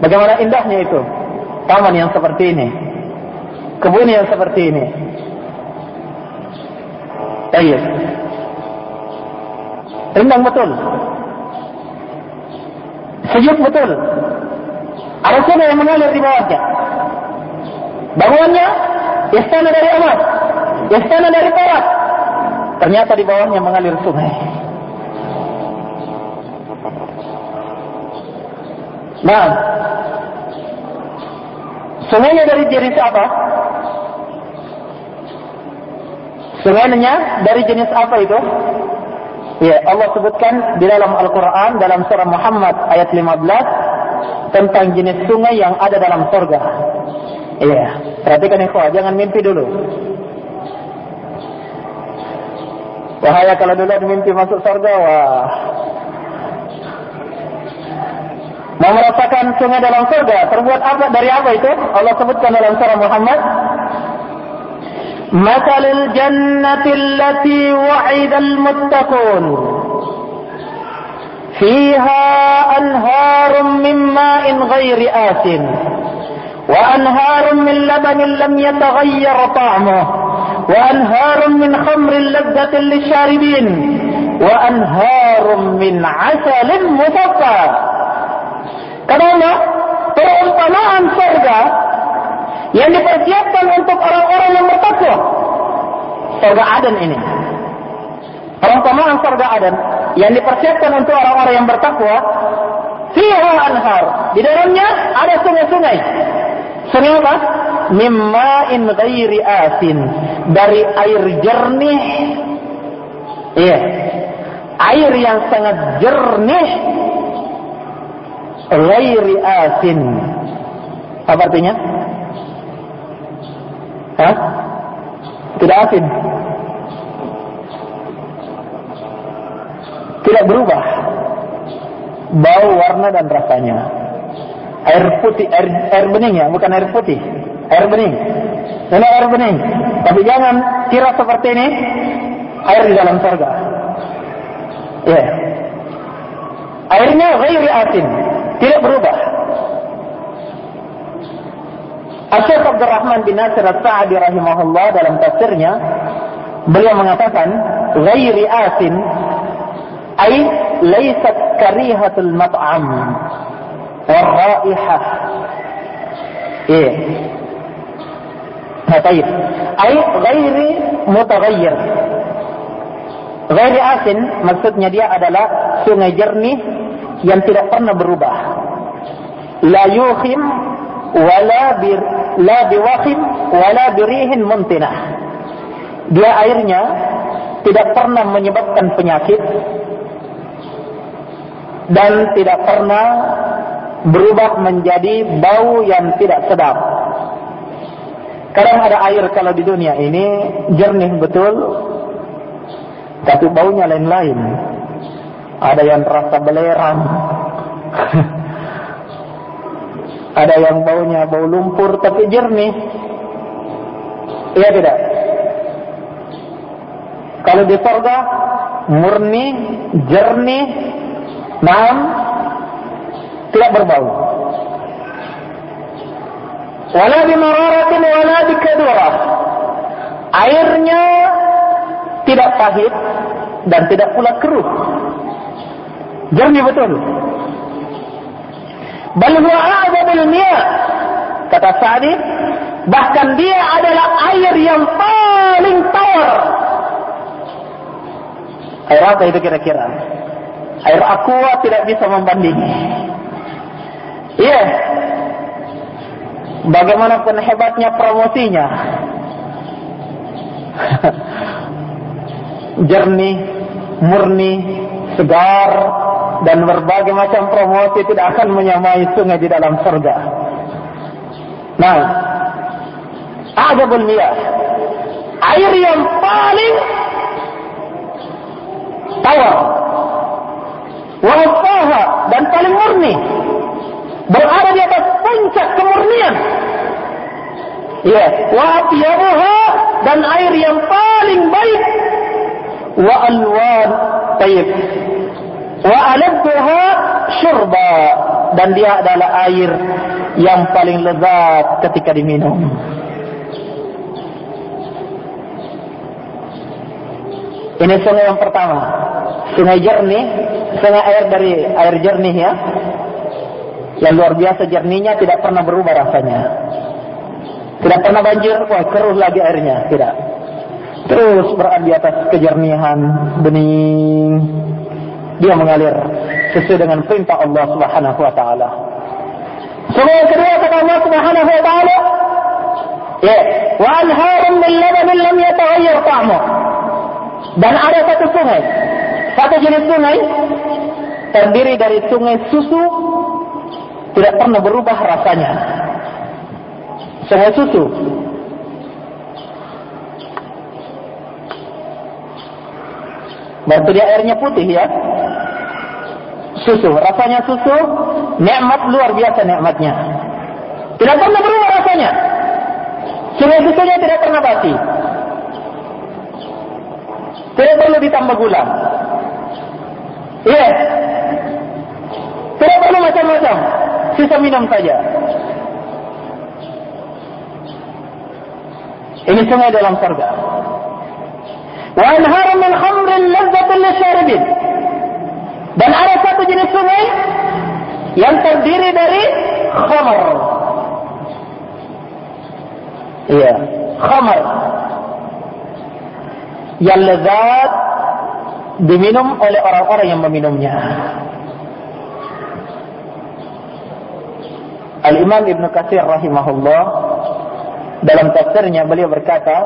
Bagaimana indahnya itu. Taman yang seperti ini. Kebun yang seperti ini. Iya. Rendang betul. Sejuk betul. Ada sungai yang mengalir di bawahnya. Bangunannya istana dari emas. Istana dari perak. Ternyata di bawahnya mengalir sungai. Nah, sungainya dari jenis apa? Sungainya dari jenis apa itu? Ya, Allah sebutkan di dalam Al-Quran dalam surah Muhammad ayat 15 tentang jenis sungai yang ada dalam surga. Iya, perhatikan ikhwah, jangan mimpi dulu. Wahaya kalau dulu mimpi masuk surga, wah. mau merasakan sungai dalam surga terbuat apa? Dari apa itu? Allah sebutkan dalam surah Muhammad. مثل الجنة التي وعد المتقون فيها أنهار من ماء غير آسن وأنهار من لبن لم يتغير طعمه وأنهار من خمر لذة للشاربين وأنهار من عسل مصفى Karena perumpamaan surga yang dipersiapkan untuk orang-orang yang bertakwa. Surga Aden ini. Perumpamaan surga Aden yang dipersiapkan untuk orang-orang yang bertakwa. Fiha anhar. Di dalamnya ada sungai-sungai. Sungai apa? mimma'in ghairi asin dari air jernih iya air yang sangat jernih ghairi asin apa artinya Hah? tidak asin tidak berubah bau warna dan rasanya air putih air, air bening ya bukan air putih air bening. Ini air bening. Tapi jangan kira seperti ini air di dalam surga. Ya. Yeah. Airnya ghairi asin, tidak berubah. Asyik Abdul Rahman bin Nasir Al-Sa'adi rahimahullah dalam tafsirnya beliau mengatakan ghairi asin ay laysat karihatul mat'am wa raihah. Yeah. Taib. Ai ghairi mutaghayyir. Ghairi asin maksudnya dia adalah sungai jernih yang tidak pernah berubah. La yukhim wala bir la biwakhim wala birihin muntinah. Dia airnya tidak pernah menyebabkan penyakit dan tidak pernah berubah menjadi bau yang tidak sedap. Kadang ada air kalau di dunia ini jernih betul, tapi baunya lain-lain. Ada yang terasa belerang, ada yang baunya bau lumpur tapi jernih. Iya tidak? Kalau di surga murni, jernih, nam, tidak berbau. Wala bimararatin wala bikadurah. Airnya tidak pahit dan tidak pula keruh. Jernih betul. Bal huwa a'zabul miya. Kata Sa'di, Bahkan dia adalah air yang paling tawar. Air apa itu kira-kira? Air aqua tidak bisa membandingi. Iya. Yeah. Bagaimanapun hebatnya promosinya. Jernih, murni, segar, dan berbagai macam promosi tidak akan menyamai sungai di dalam surga. Nah, Adabul Miyah. Air yang paling tawar. Wafaha dan paling murni. Berada di atas puncak kemurnian. Ya, wa dan air yang paling baik. Wa alwan tayyib. Wa alabha syurba dan dia adalah air yang paling lezat ketika diminum. Ini sungai yang pertama. Sungai jernih, sungai air dari air jernih ya. Yang luar biasa jernihnya tidak pernah berubah rasanya. Tidak pernah banjir, wah keruh lagi airnya, tidak. Terus berada di atas kejernihan, bening. Dia mengalir sesuai dengan perintah Allah Subhanahu wa taala. Yang kedua kata Allah Subhanahu wa taala, ya, wa anharun min labanin lam yataghayyar ta'muhu. Dan ada satu sungai. Satu jenis sungai. Terdiri dari sungai susu. Tidak pernah berubah rasanya. Sungai susu. Berarti dia airnya putih ya. Susu. Rasanya susu. Nikmat luar biasa nikmatnya. Tidak pernah berubah rasanya. Sungai susunya tidak pernah basi. Tidak perlu ditambah gula. Iya. Tidak perlu macam-macam. Sisa minum saja. Ini sungai dalam surga. Anharu min khamrin lazzatin lisyaribin. Dan ada satu jenis sungai yang terdiri dari khamar. Iya, khamar yang lezat diminum oleh orang-orang yang meminumnya. Al-Imam Ibn Qasir rahimahullah dalam tafsirnya beliau berkata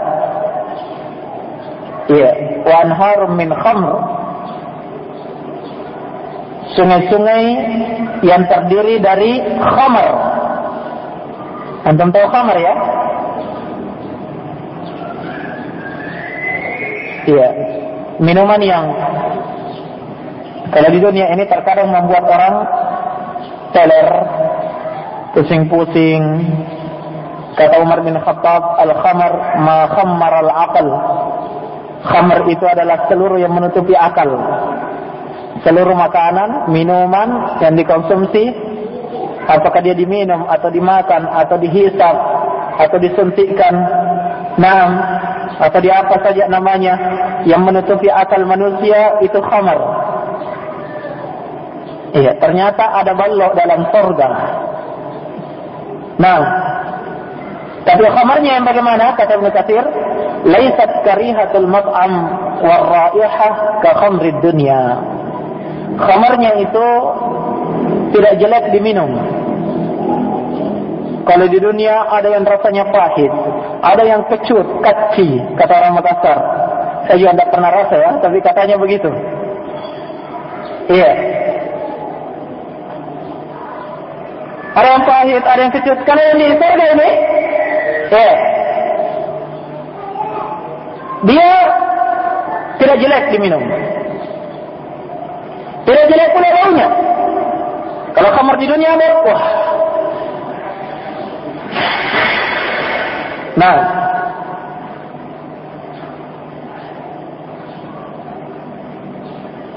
ya wa anhar min khamr sungai-sungai yang terdiri dari khamr antum tahu khamr ya Iya. Minuman yang kalau di dunia ini terkadang membuat orang teler, pusing-pusing. Kata Umar bin Khattab, al-khamar ma khammar al-aqal. Khamar itu adalah seluruh yang menutupi akal. Seluruh makanan, minuman yang dikonsumsi, apakah dia diminum atau dimakan atau dihisap atau disuntikkan, nah atau di apa saja namanya yang menutupi akal manusia itu khamar. Iya, ternyata ada balok dalam surga. Nah, tapi khamarnya yang bagaimana? Kata Ibn Kathir, Laisat karihatul mat'am warra'ihah ka khamrid dunia. Khamarnya itu tidak jelek diminum. Kalau di dunia ada yang rasanya pahit, ada yang kecut, kaci, kata orang Makassar. Saya juga tidak pernah rasa ya, tapi katanya begitu. Iya. Ada yang pahit, ada yang kecut. Kalau yang di surga ini, iya. Dia tidak jelek diminum. Tidak jelek pula baunya. Kalau kamar di dunia ada, wah, Nah.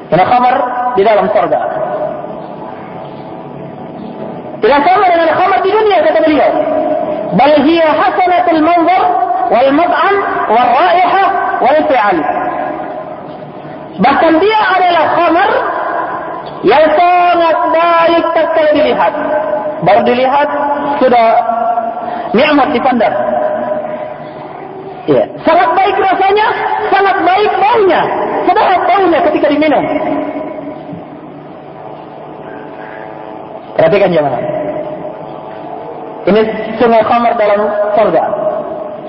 Ini khamar di dalam surga. Tidak sama dengan khamar di dunia kata beliau. Manzar wal mat'am wal raihah wal fi'al. Bahkan dia adalah khamar yang sangat baik tak dilihat. Baru dilihat sudah nikmat dipandang. Ya, sangat baik rasanya, sangat baik baunya. Sedap baunya ketika diminum. Perhatikan jangan. Ini sungai khamar dalam surga.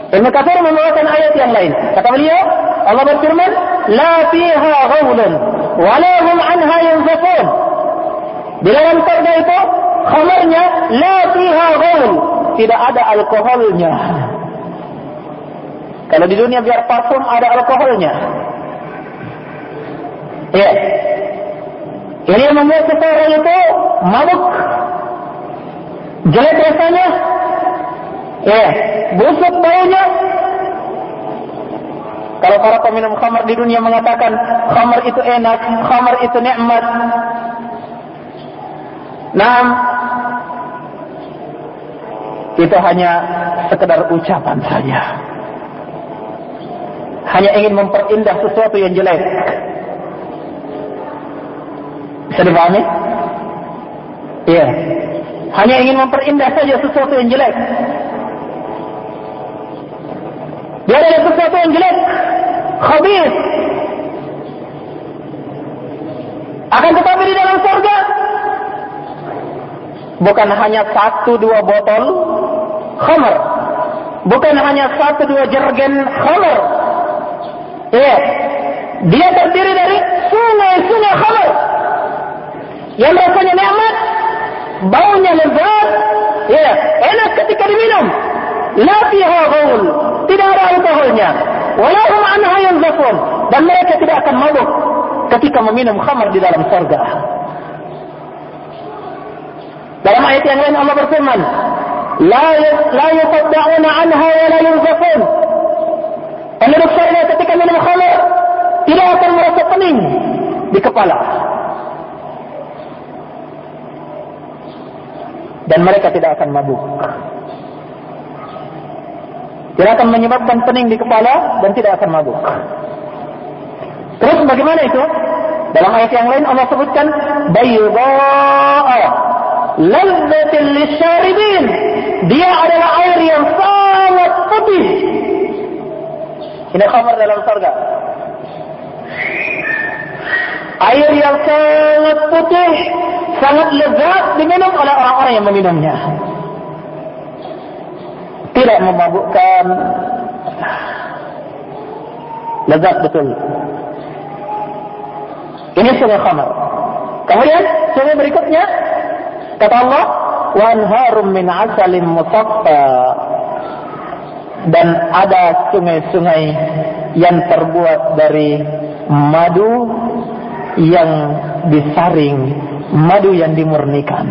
Ibn Kathir membawakan ayat yang lain. Kata beliau, Allah berfirman, La fiha ghawlun, walahum anha yanzafun. Di dalam surga itu, khamarnya, La fiha ghawl. Tidak ada alkoholnya. Kalau di dunia biar parfum ada alkoholnya. Ya. Ini yang membuat seseorang itu mabuk. Jelek rasanya. Ya. Busuk baunya. Kalau para peminum khamar di dunia mengatakan khamar itu enak, khamar itu nikmat. Nah, itu hanya sekedar ucapan saja. Hanya ingin memperindah sesuatu yang jelek. Bisa dipahami? Iya. Hanya ingin memperindah saja sesuatu yang jelek. Dia ada sesuatu yang jelek. Khabis. Akan tetapi di dalam surga. Bukan hanya satu dua botol khamar. Bukan hanya satu dua jergen khamar. Iya. Dia terdiri dari sungai-sungai khamar. Yang rasanya nikmat. Baunya lezat. Iya. Enak ketika diminum. La fiha ghaul. Tidak ada alkoholnya. Walahum anha yanzafun. Dan mereka tidak akan mabuk ketika meminum khamar di dalam surga. Dalam ayat yang lain Allah berfirman, "La la yusaddauna anha wa la yunzafun." Penduduk surga ketika minum khamar tidak akan merasa pening di kepala. Dan mereka tidak akan mabuk. Tidak akan menyebabkan pening di kepala dan tidak akan mabuk. Terus bagaimana itu? Dalam ayat yang lain Allah sebutkan bayyudaa lazzatil lisyaribin. Dia adalah air yang sangat putih. Ini khamar dalam surga. Air yang sangat putih, sangat lezat diminum oleh orang-orang yang meminumnya. Tidak memabukkan. Lezat betul. Ini sungai khamar. Kemudian sungai berikutnya kata Allah, "Wanharum min asalim musaffa." Dan ada sungai-sungai yang terbuat dari madu yang disaring, madu yang dimurnikan.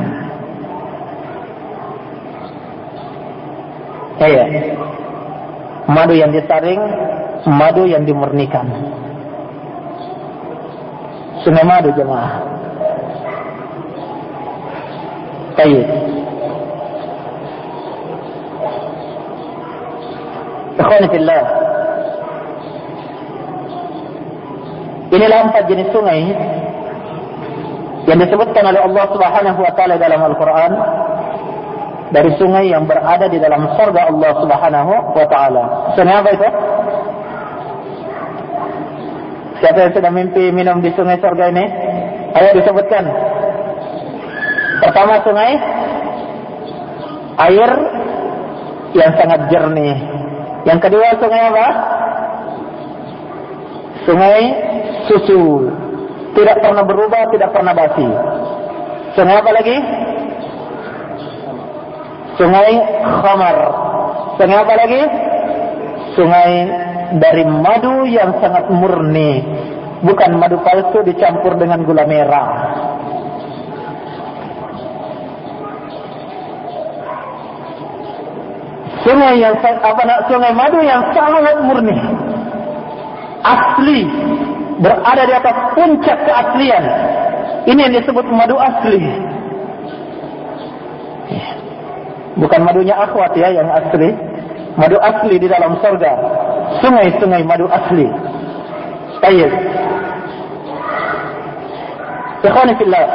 Ya, madu yang disaring, madu yang dimurnikan. Sungai madu jemaah. Baik. Ikhwan fillah. Inilah empat jenis sungai yang disebutkan oleh Allah Subhanahu wa taala dalam Al-Qur'an dari sungai yang berada di dalam surga Allah Subhanahu wa taala. Sungai apa itu? Siapa yang sudah mimpi minum di sungai surga ini? Ayo disebutkan. Pertama sungai air yang sangat jernih. Yang kedua sungai apa? Sungai susu. Tidak pernah berubah, tidak pernah basi. Sungai apa lagi? Sungai khamar. Sungai apa lagi? Sungai dari madu yang sangat murni. Bukan madu palsu dicampur dengan gula merah. Sungai yang apa nak sungai madu yang sangat murni. Asli berada di atas puncak keaslian. Ini yang disebut madu asli. Bukan madunya akhwat ya yang asli. Madu asli di dalam surga sungai-sungai madu asli. Baik. Ikhwan fillah.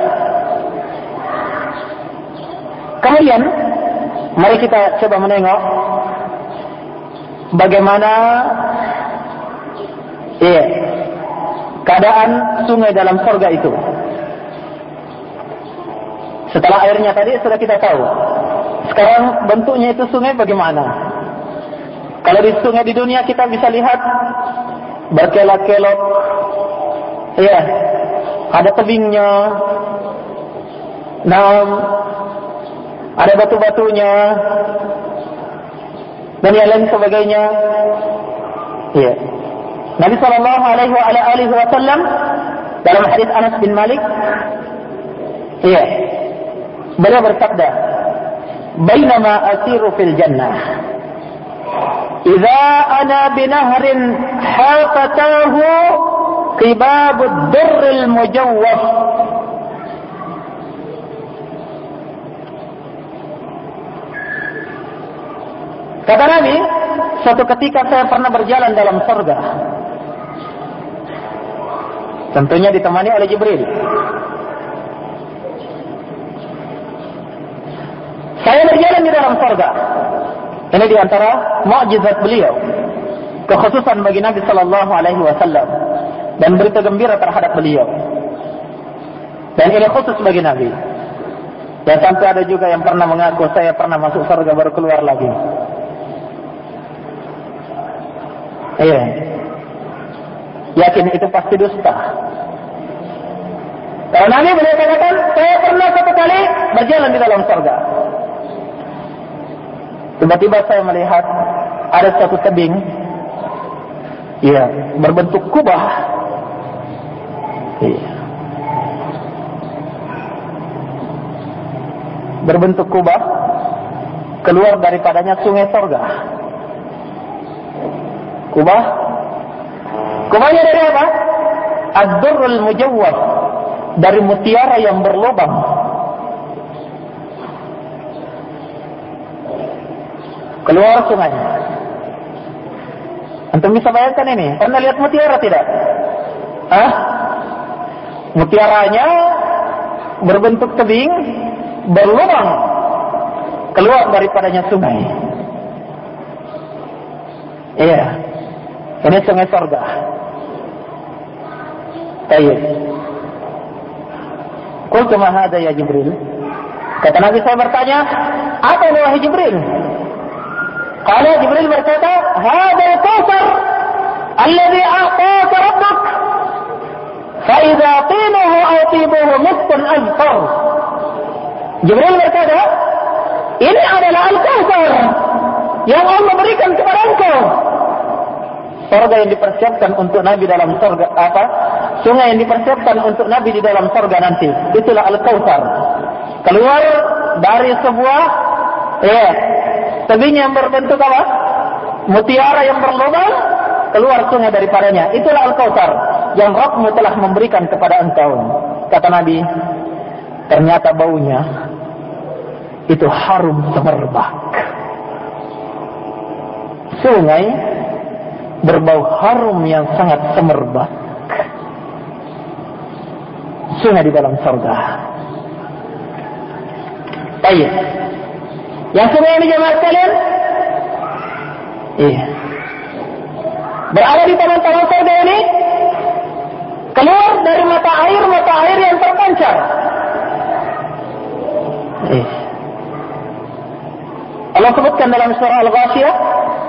Kemudian Mari kita coba menengok bagaimana iya, keadaan sungai dalam surga itu. Setelah airnya tadi sudah kita tahu. Sekarang bentuknya itu sungai bagaimana? Kalau di sungai di dunia kita bisa lihat berkelok-kelok. Iya. Ada tebingnya. Nah, ada batu-batunya dan yang lain sebagainya. Ya. Nabi sallallahu alaihi wasallam dalam hadis Anas bin Malik ya. Beliau bersabda, "Bainama asiru fil jannah, idza ana bi nahrin haqatahu qibabud durril mujawwaf" Kata Nabi, suatu ketika saya pernah berjalan dalam surga. Tentunya ditemani oleh Jibril. Saya berjalan di dalam surga. Ini di antara mukjizat beliau. Kekhususan bagi Nabi sallallahu alaihi wasallam dan berita gembira terhadap beliau. Dan ini khusus bagi Nabi. Dan sampai ada juga yang pernah mengaku saya pernah masuk surga baru keluar lagi. Iya. Yakin itu pasti dusta. Kalau Nabi beliau katakan, saya pernah satu kali berjalan di dalam surga. Tiba-tiba saya melihat ada satu tebing, iya, berbentuk kubah. Iya. Berbentuk kubah, keluar daripadanya sungai surga. Kubah. Kubahnya dari apa? Ad-durrul mujawwab. Dari mutiara yang berlubang. Keluar sungai. Antum bisa bayangkan ini. Pernah lihat mutiara tidak? Hah? Mutiaranya berbentuk tebing, berlubang. Keluar daripadanya sungai. Iya. Ini sungai surga. Baik. Qultu ma hadha ya Jibril? Kata Nabi saya bertanya, apa ini wahai Jibril? Qala Jibril berkata, "Hadha al-Kautsar alladhi a'taka rabbuk." Fa idza tinuhu aw tibuhu mithlan azfar. Jibril berkata, "Ini adalah al-Kautsar yang Allah berikan kepada engkau." Surga yang dipersiapkan untuk Nabi dalam surga apa? Sungai yang dipersiapkan untuk Nabi di dalam surga nanti. Itulah Al-Kautsar. Keluar dari sebuah ya, tebing yang berbentuk apa? Mutiara yang berlubang keluar sungai daripadanya. Itulah Al-Kautsar yang Rabbmu telah memberikan kepada engkau. Kata Nabi, ternyata baunya itu harum semerbak. Sungai berbau harum yang sangat semerbak. Sungai di dalam surga. Baik. Yang sungai ini jemaah sekalian? Iya. Berada di taman-taman surga ini, keluar dari mata air, mata air yang terpancar. Iya. Allah sebutkan dalam surah Al-Ghashiyah,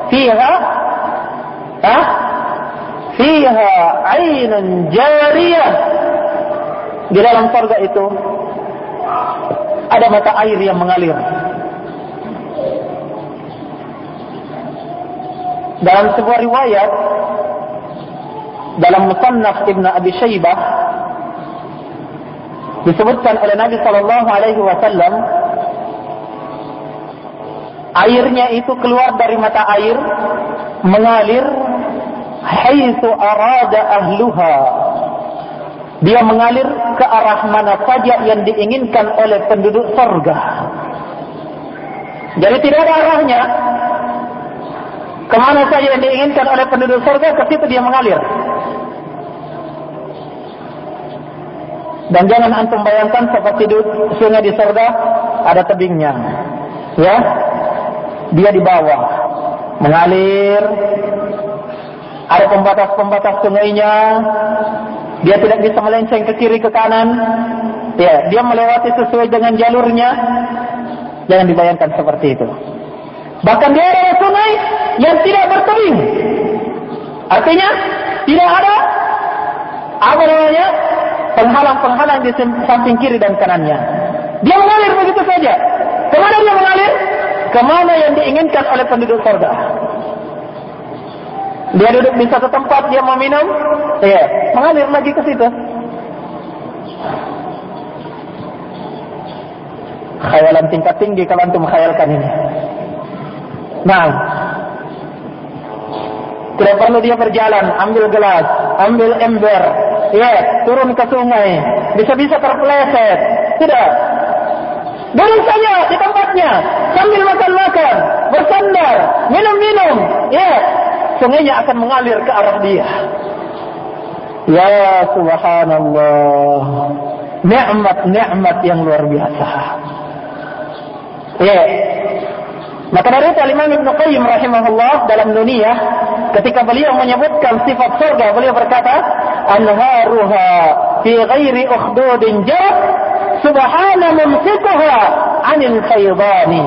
Fiha ha? fiha ainun jariyah di dalam surga itu ada mata air yang mengalir dalam sebuah riwayat dalam musannaf Ibn Abi Shaybah disebutkan oleh Nabi sallallahu alaihi wasallam airnya itu keluar dari mata air mengalir haitsu arada ahluha. Dia mengalir ke arah mana saja yang diinginkan oleh penduduk surga jadi tidak ada arahnya. Ke mana saja yang diinginkan oleh penduduk surga ke situ dia mengalir. Dan jangan antum bayangkan seperti sungai di surga ada tebingnya. Ya dia di bawah. Mengalir. Ada pembatas-pembatas sungainya. Dia tidak bisa melenceng ke kiri ke kanan. Ya dia melewati sesuai dengan jalurnya. Jangan dibayangkan seperti itu. Bahkan dia ada sungai yang tidak bertering artinya tidak ada apa namanya penghalang-penghalang di samping kiri dan kanannya. Dia mengalir begitu saja. Kemana dia mengalir ke mana yang diinginkan oleh penduduk surga dia duduk di satu tempat dia mau minum ya mengalir lagi ke situ. Khayalan tingkat tinggi kalau antum khayalkan ini. Nah tidak perlu dia berjalan ambil gelas ambil ember ya turun ke sungai bisa-bisa terpeleset. Tidak duduk saja di tempatnya. Sambil makan-makan bersandar minum-minum ya. Sungainya akan mengalir ke arah dia. Ya subhanallah. Nikmat-nikmat yang luar biasa. Ya. Maka dari itu Imam Ibn Qayyim rahimahullah dalam dunia ketika beliau menyebutkan sifat surga beliau berkata anharuha fi ghairi ukhdudin jar subhana mumsikuha anil faydani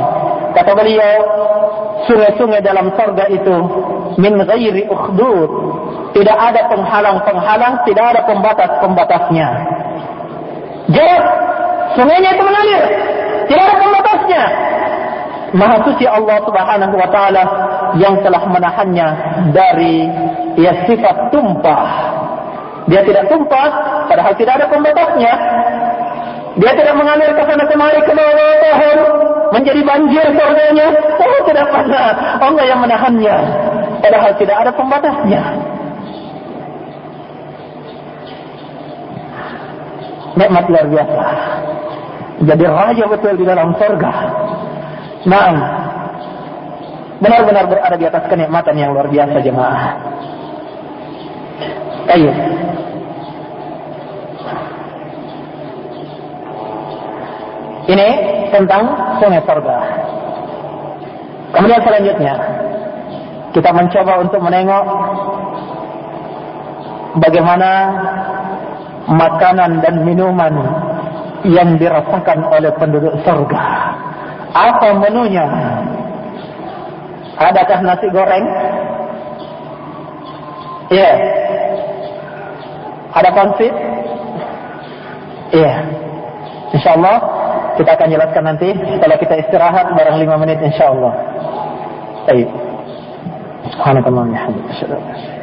kata beliau sungai-sungai dalam surga itu min ghairi ukhdud tidak ada penghalang-penghalang tidak ada pembatas-pembatasnya jar sungainya itu mengalir tidak ada pembatasnya. Maha suci Allah Subhanahu wa taala yang telah menahannya dari ya sifat tumpah. Dia tidak tumpah padahal tidak ada pembatasnya. Dia tidak mengalir ke sana kemari ke bawah pohon menjadi banjir surganya. Oh tidak pernah. Allah yang menahannya padahal tidak ada pembatasnya. Nikmat luar biasa jadi raja betul di dalam surga. Nah, benar-benar berada di atas kenikmatan yang luar biasa jemaah. Ayo. Ini tentang sungai surga. Kemudian selanjutnya kita mencoba untuk menengok bagaimana makanan dan minuman yang dirasakan oleh penduduk surga. Apa menunya? Adakah nasi goreng? Iya. Yeah. Ada pangsit? Iya. InsyaAllah kita akan jelaskan nanti setelah kita istirahat barang lima menit insyaAllah. Baik. Subhanakallah. Alhamdulillah.